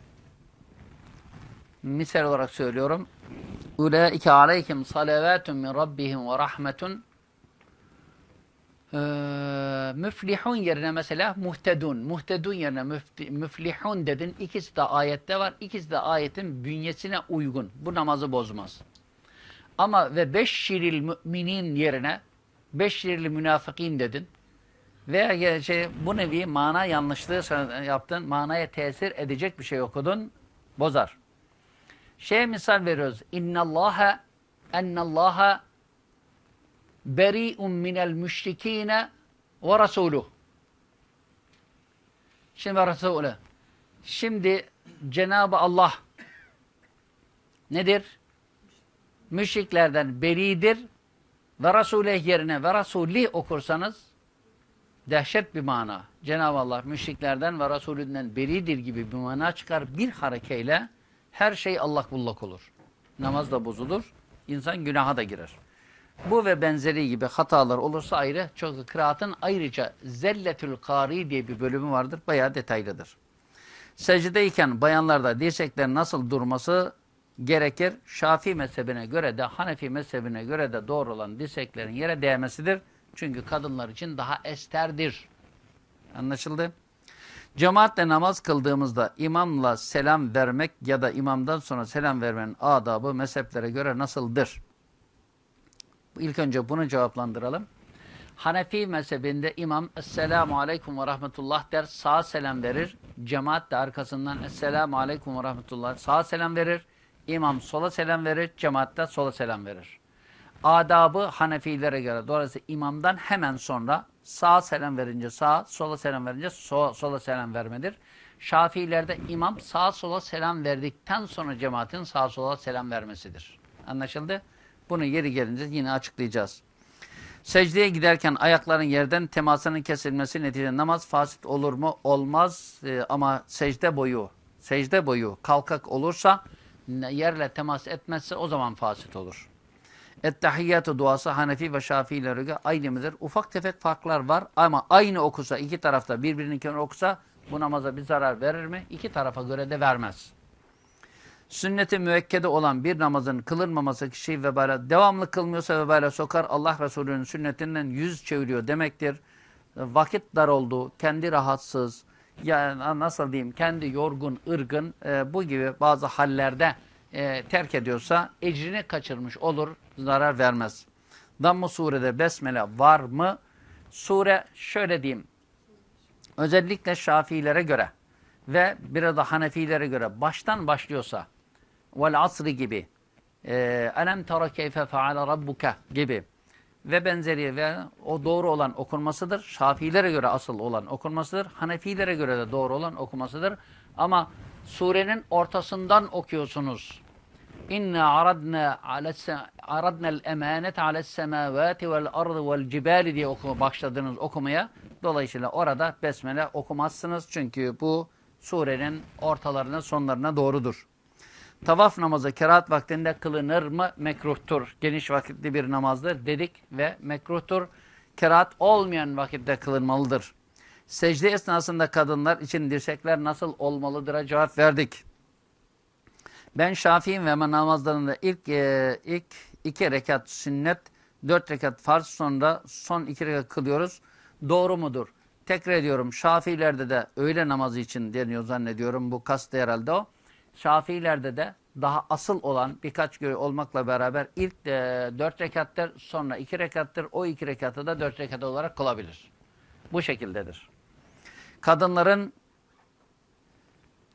Misal olarak söylüyorum. Ulaike aleykim salavatun min rabbihim ve rahmetun Ee, müflihun yerine mesela muhtedun. Muhtedun yerine müfti- müflihun dedin. İkisi de ayette var. İkisi de ayetin bünyesine uygun. Bu namazı bozmaz. Ama ve beşşiril müminin yerine beşşiril münafıkin dedin. Veya şey, bu nevi mana yanlışlığı yaptın. Manaya tesir edecek bir şey okudun. Bozar. Şey misal veriyoruz. İnnallâhe ennallâhe beri'un minel müşrikine ve rasuluh. Şimdi Resulü. Şimdi Cenab-ı Allah nedir? Müşriklerden beridir ve Resuleh yerine ve Resulih okursanız dehşet bir mana. Cenab-ı Allah müşriklerden ve Resulünden beridir gibi bir mana çıkar. Bir harekeyle her şey allak bullak olur. Namaz da bozulur. insan günaha da girer. Bu ve benzeri gibi hatalar olursa ayrı. Çok kıraatın ayrıca Zelletül Kari diye bir bölümü vardır. Bayağı detaylıdır. Secdeyken bayanlarda dirseklerin nasıl durması gerekir? Şafii mezhebine göre de Hanefi mezhebine göre de doğru olan dirseklerin yere değmesidir. Çünkü kadınlar için daha esterdir. Anlaşıldı? Cemaatle namaz kıldığımızda imamla selam vermek ya da imamdan sonra selam vermenin adabı mezheplere göre nasıldır? İlk önce bunu cevaplandıralım. Hanefi mezhebinde imam Esselamu Aleyküm ve Rahmetullah der, sağa selam verir. Cemaat de arkasından Esselamu Aleyküm ve Rahmetullah sağa selam verir. İmam sola selam verir, cemaat de sola selam verir. Adabı Hanefilere göre. Dolayısıyla imamdan hemen sonra sağa selam verince sağa, sola selam verince sola, sola selam vermedir. Şafilerde imam sağa sola selam verdikten sonra cemaatin sağa sola selam vermesidir. Anlaşıldı? Bunu yeri gelince yine açıklayacağız. Secdeye giderken ayakların yerden temasının kesilmesi neticede namaz fasit olur mu? Olmaz ee, ama secde boyu, secde boyu kalkak olursa yerle temas etmezse o zaman fasit olur. Ettehiyyatü duası Hanefi ve Şafiilere göre aynı mıdır? Ufak tefek farklar var ama aynı okusa, iki tarafta birbirininkini okusa bu namaza bir zarar verir mi? İki tarafa göre de vermez. Sünneti müekkede olan bir namazın kılınmaması kişiyi vebale, devamlı kılmıyorsa vebale sokar. Allah Resulü'nün sünnetinden yüz çeviriyor demektir. Vakit dar oldu, kendi rahatsız, yani nasıl diyeyim, kendi yorgun, ırgın e, bu gibi bazı hallerde e, terk ediyorsa ecrini kaçırmış olur, zarar vermez. Damm-ı surede besmele var mı? Sure şöyle diyeyim, özellikle Şafiilere göre ve biraz da Hanefilere göre baştan başlıyorsa vel asri gibi e, elem tara keyfe feale rabbuke gibi ve benzeri ve o doğru olan okunmasıdır. Şafilere göre asıl olan okunmasıdır. Hanefilere göre de doğru olan okumasıdır. Ama surenin ortasından okuyorsunuz. İnna aradna aradna'l emanet ales semavati vel ardı vel cibali diye oku, başladınız okumaya. Dolayısıyla orada besmele okumazsınız. Çünkü bu surenin ortalarına sonlarına doğrudur. Tavaf namazı kerahat vaktinde kılınır mı? Mekruhtur. Geniş vakitli bir namazdır dedik ve mekruhtur. Kerahat olmayan vakitte kılınmalıdır. Secde esnasında kadınlar için dirsekler nasıl olmalıdır'a cevap verdik. Ben Şafii'yim ve namazlarında ilk, e, ilk iki rekat sünnet, dört rekat farz sonra son iki rekat kılıyoruz. Doğru mudur? Tekrar ediyorum Şafiilerde de öğle namazı için deniyor zannediyorum. Bu kastı herhalde o. Şafiilerde de daha asıl olan birkaç göğü olmakla beraber ilk de dört rekattır sonra iki rekattır. O iki rekatı da dört rekat olarak kılabilir. Bu şekildedir. Kadınların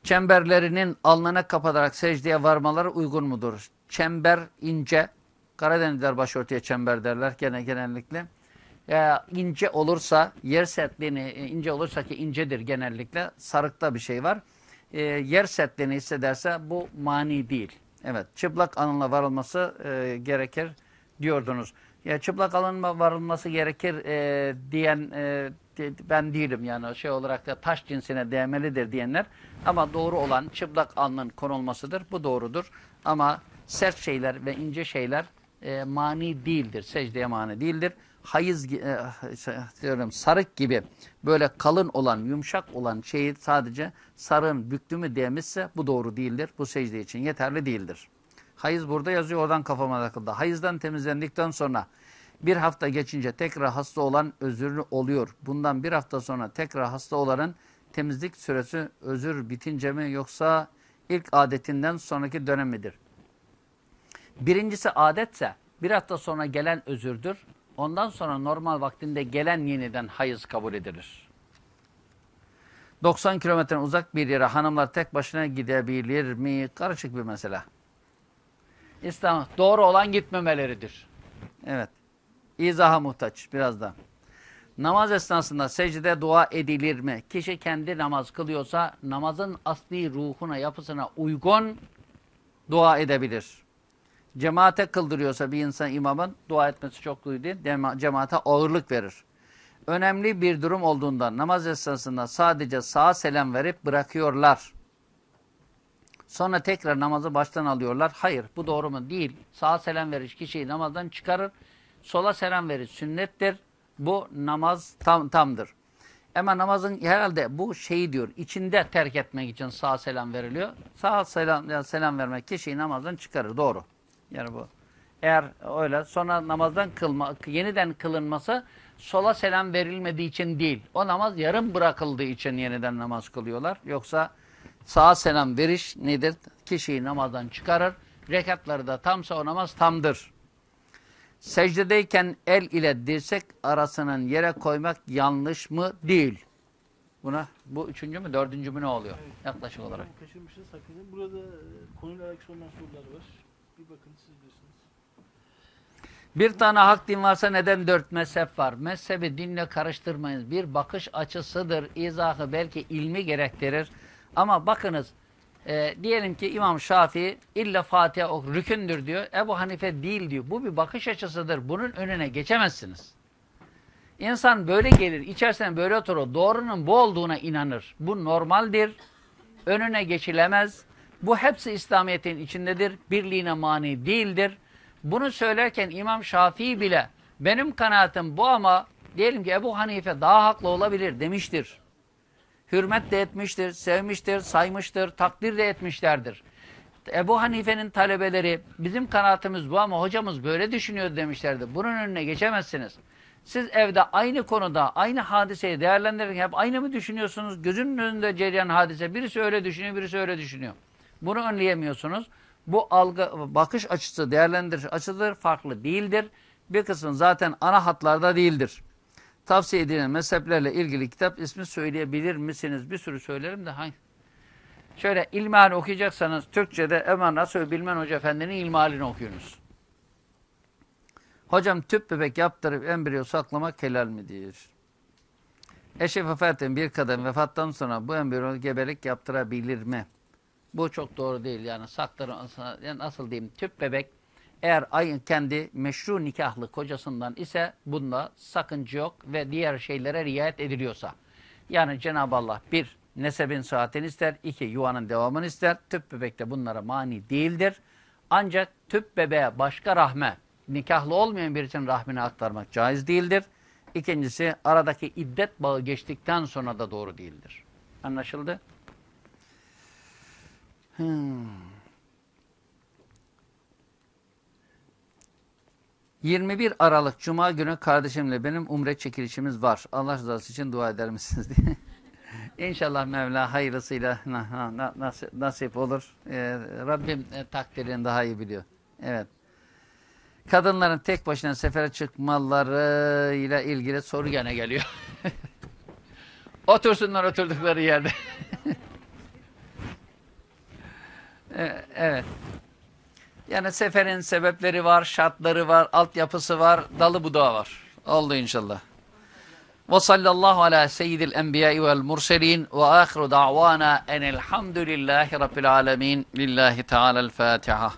çemberlerinin alnına kapatarak secdeye varmaları uygun mudur? Çember ince, Karadenizler başörtüye çember derler gene genellikle. E, ince olursa, yer sertliğini ince olursa ki incedir genellikle, sarıkta bir şey var. E, yer sertliğini hissederse bu mani değil. Evet, çıplak alınla varılması e, gerekir diyordunuz. Ya çıplak alınma varılması gerekir e, diyen e, ben değilim yani şey olarak da taş cinsine değmelidir diyenler. Ama doğru olan çıplak alnın konulmasıdır. Bu doğrudur. Ama sert şeyler ve ince şeyler e, mani değildir. Secdeye mani değildir. Hayız e, diyorum sarık gibi böyle kalın olan, yumuşak olan şeyi sadece sarığın büktü mü değmişse bu doğru değildir. Bu secde için yeterli değildir. Hayız burada yazıyor oradan kafama takıldı. Hayızdan temizlendikten sonra Bir hafta geçince tekrar hasta olan özürlü oluyor. Bundan bir hafta sonra tekrar hasta olanın temizlik süresi özür bitince mi yoksa ilk adetinden sonraki dönem midir? Birincisi adetse bir hafta sonra gelen özürdür. Ondan sonra normal vaktinde gelen yeniden hayız kabul edilir. 90 kilometre uzak bir yere hanımlar tek başına gidebilir mi? Karışık bir mesele. İslam doğru olan gitmemeleridir. Evet. İzaha muhtaç biraz da. Namaz esnasında secde dua edilir mi? Kişi kendi namaz kılıyorsa namazın asli ruhuna, yapısına uygun dua edebilir. Cemaate kıldırıyorsa bir insan imamın dua etmesi çok değil. Cema- Cemaate ağırlık verir. Önemli bir durum olduğunda namaz esnasında sadece sağa selam verip bırakıyorlar. Sonra tekrar namazı baştan alıyorlar. Hayır bu doğru mu? Değil. Sağa selam veriş kişiyi namazdan çıkarır. Sola selam verir. Sünnettir. Bu namaz tam tamdır. Ama namazın herhalde bu şeyi diyor. içinde terk etmek için sağa selam veriliyor. Sağa selam, selam vermek kişiyi namazdan çıkarır. Doğru. Yani bu. Eğer öyle sonra namazdan kılma, yeniden kılınması sola selam verilmediği için değil. O namaz yarım bırakıldığı için yeniden namaz kılıyorlar. Yoksa sağa selam veriş nedir? Kişiyi namazdan çıkarır. Rekatları da tamsa o namaz tamdır. Secdedeyken el ile dirsek arasının yere koymak yanlış mı? Değil. Buna bu üçüncü mü dördüncü mü ne oluyor? Yaklaşık olarak. Kaçırmışız hakikaten. Burada e, konuyla alakası olan sorular var. Bir bakın siz bilirsiniz. Bir tane hak din varsa neden dört mezhep var? Mezhebi dinle karıştırmayınız. Bir bakış açısıdır. İzahı belki ilmi gerektirir. Ama bakınız e, diyelim ki İmam Şafii illa Fatiha ok rükündür diyor. Ebu Hanife değil diyor. Bu bir bakış açısıdır. Bunun önüne geçemezsiniz. İnsan böyle gelir, içerisinden böyle oturur. Doğrunun bu olduğuna inanır. Bu normaldir. Önüne geçilemez. Bu hepsi İslamiyet'in içindedir. Birliğine mani değildir. Bunu söylerken İmam Şafii bile benim kanaatim bu ama diyelim ki Ebu Hanife daha haklı olabilir demiştir. Hürmet de etmiştir, sevmiştir, saymıştır, takdir de etmişlerdir. Ebu Hanife'nin talebeleri bizim kanaatimiz bu ama hocamız böyle düşünüyor demişlerdi. Bunun önüne geçemezsiniz. Siz evde aynı konuda aynı hadiseyi değerlendirirken hep aynı mı düşünüyorsunuz? Gözünün önünde cereyan hadise birisi öyle düşünüyor, birisi öyle düşünüyor. Bunu önleyemiyorsunuz. Bu algı, bakış açısı, değerlendiriş açıdır, farklı değildir. Bir kısmı zaten ana hatlarda değildir. Tavsiye edilen mezheplerle ilgili kitap ismi söyleyebilir misiniz? Bir sürü söylerim de hangi? Şöyle ilmihal okuyacaksanız Türkçe'de Ömer Nasuh Bilmen Hoca Efendi'nin ilmihalini okuyunuz. Hocam tüp bebek yaptırıp embriyo saklamak helal midir? Eşi vefat eden bir kadın vefattan sonra bu embriyo gebelik yaptırabilir mi? Bu çok doğru değil. Yani saklar, yani nasıl diyeyim tüp bebek eğer ay kendi meşru nikahlı kocasından ise bunda sakınca yok ve diğer şeylere riayet ediliyorsa. Yani Cenab-ı Allah bir nesebin saatini ister, iki yuvanın devamını ister. Tüp bebek de bunlara mani değildir. Ancak tüp bebeğe başka rahme, nikahlı olmayan bir için rahmine aktarmak caiz değildir. İkincisi aradaki iddet bağı geçtikten sonra da doğru değildir. Anlaşıldı? Hmm. 21 Aralık Cuma günü kardeşimle benim umre çekilişimiz var. Allah rızası için dua eder misiniz diye. İnşallah Mevla hayırlısıyla na, na, nasip, nasip olur. Ee, Rabbim e, takdirini daha iyi biliyor. Evet. Kadınların tek başına sefere çıkmaları ile ilgili soru gene geliyor. Otursunlar oturdukları yerde. E, evet. Yani seferin sebepleri var, şartları var, altyapısı var, dalı budağı var. Oldu inşallah. Ve sallallahu ala seyyidil enbiya'i vel murselin ve ahiru da'vana enelhamdülillahi rabbil alemin. Lillahi teala'l Fatiha.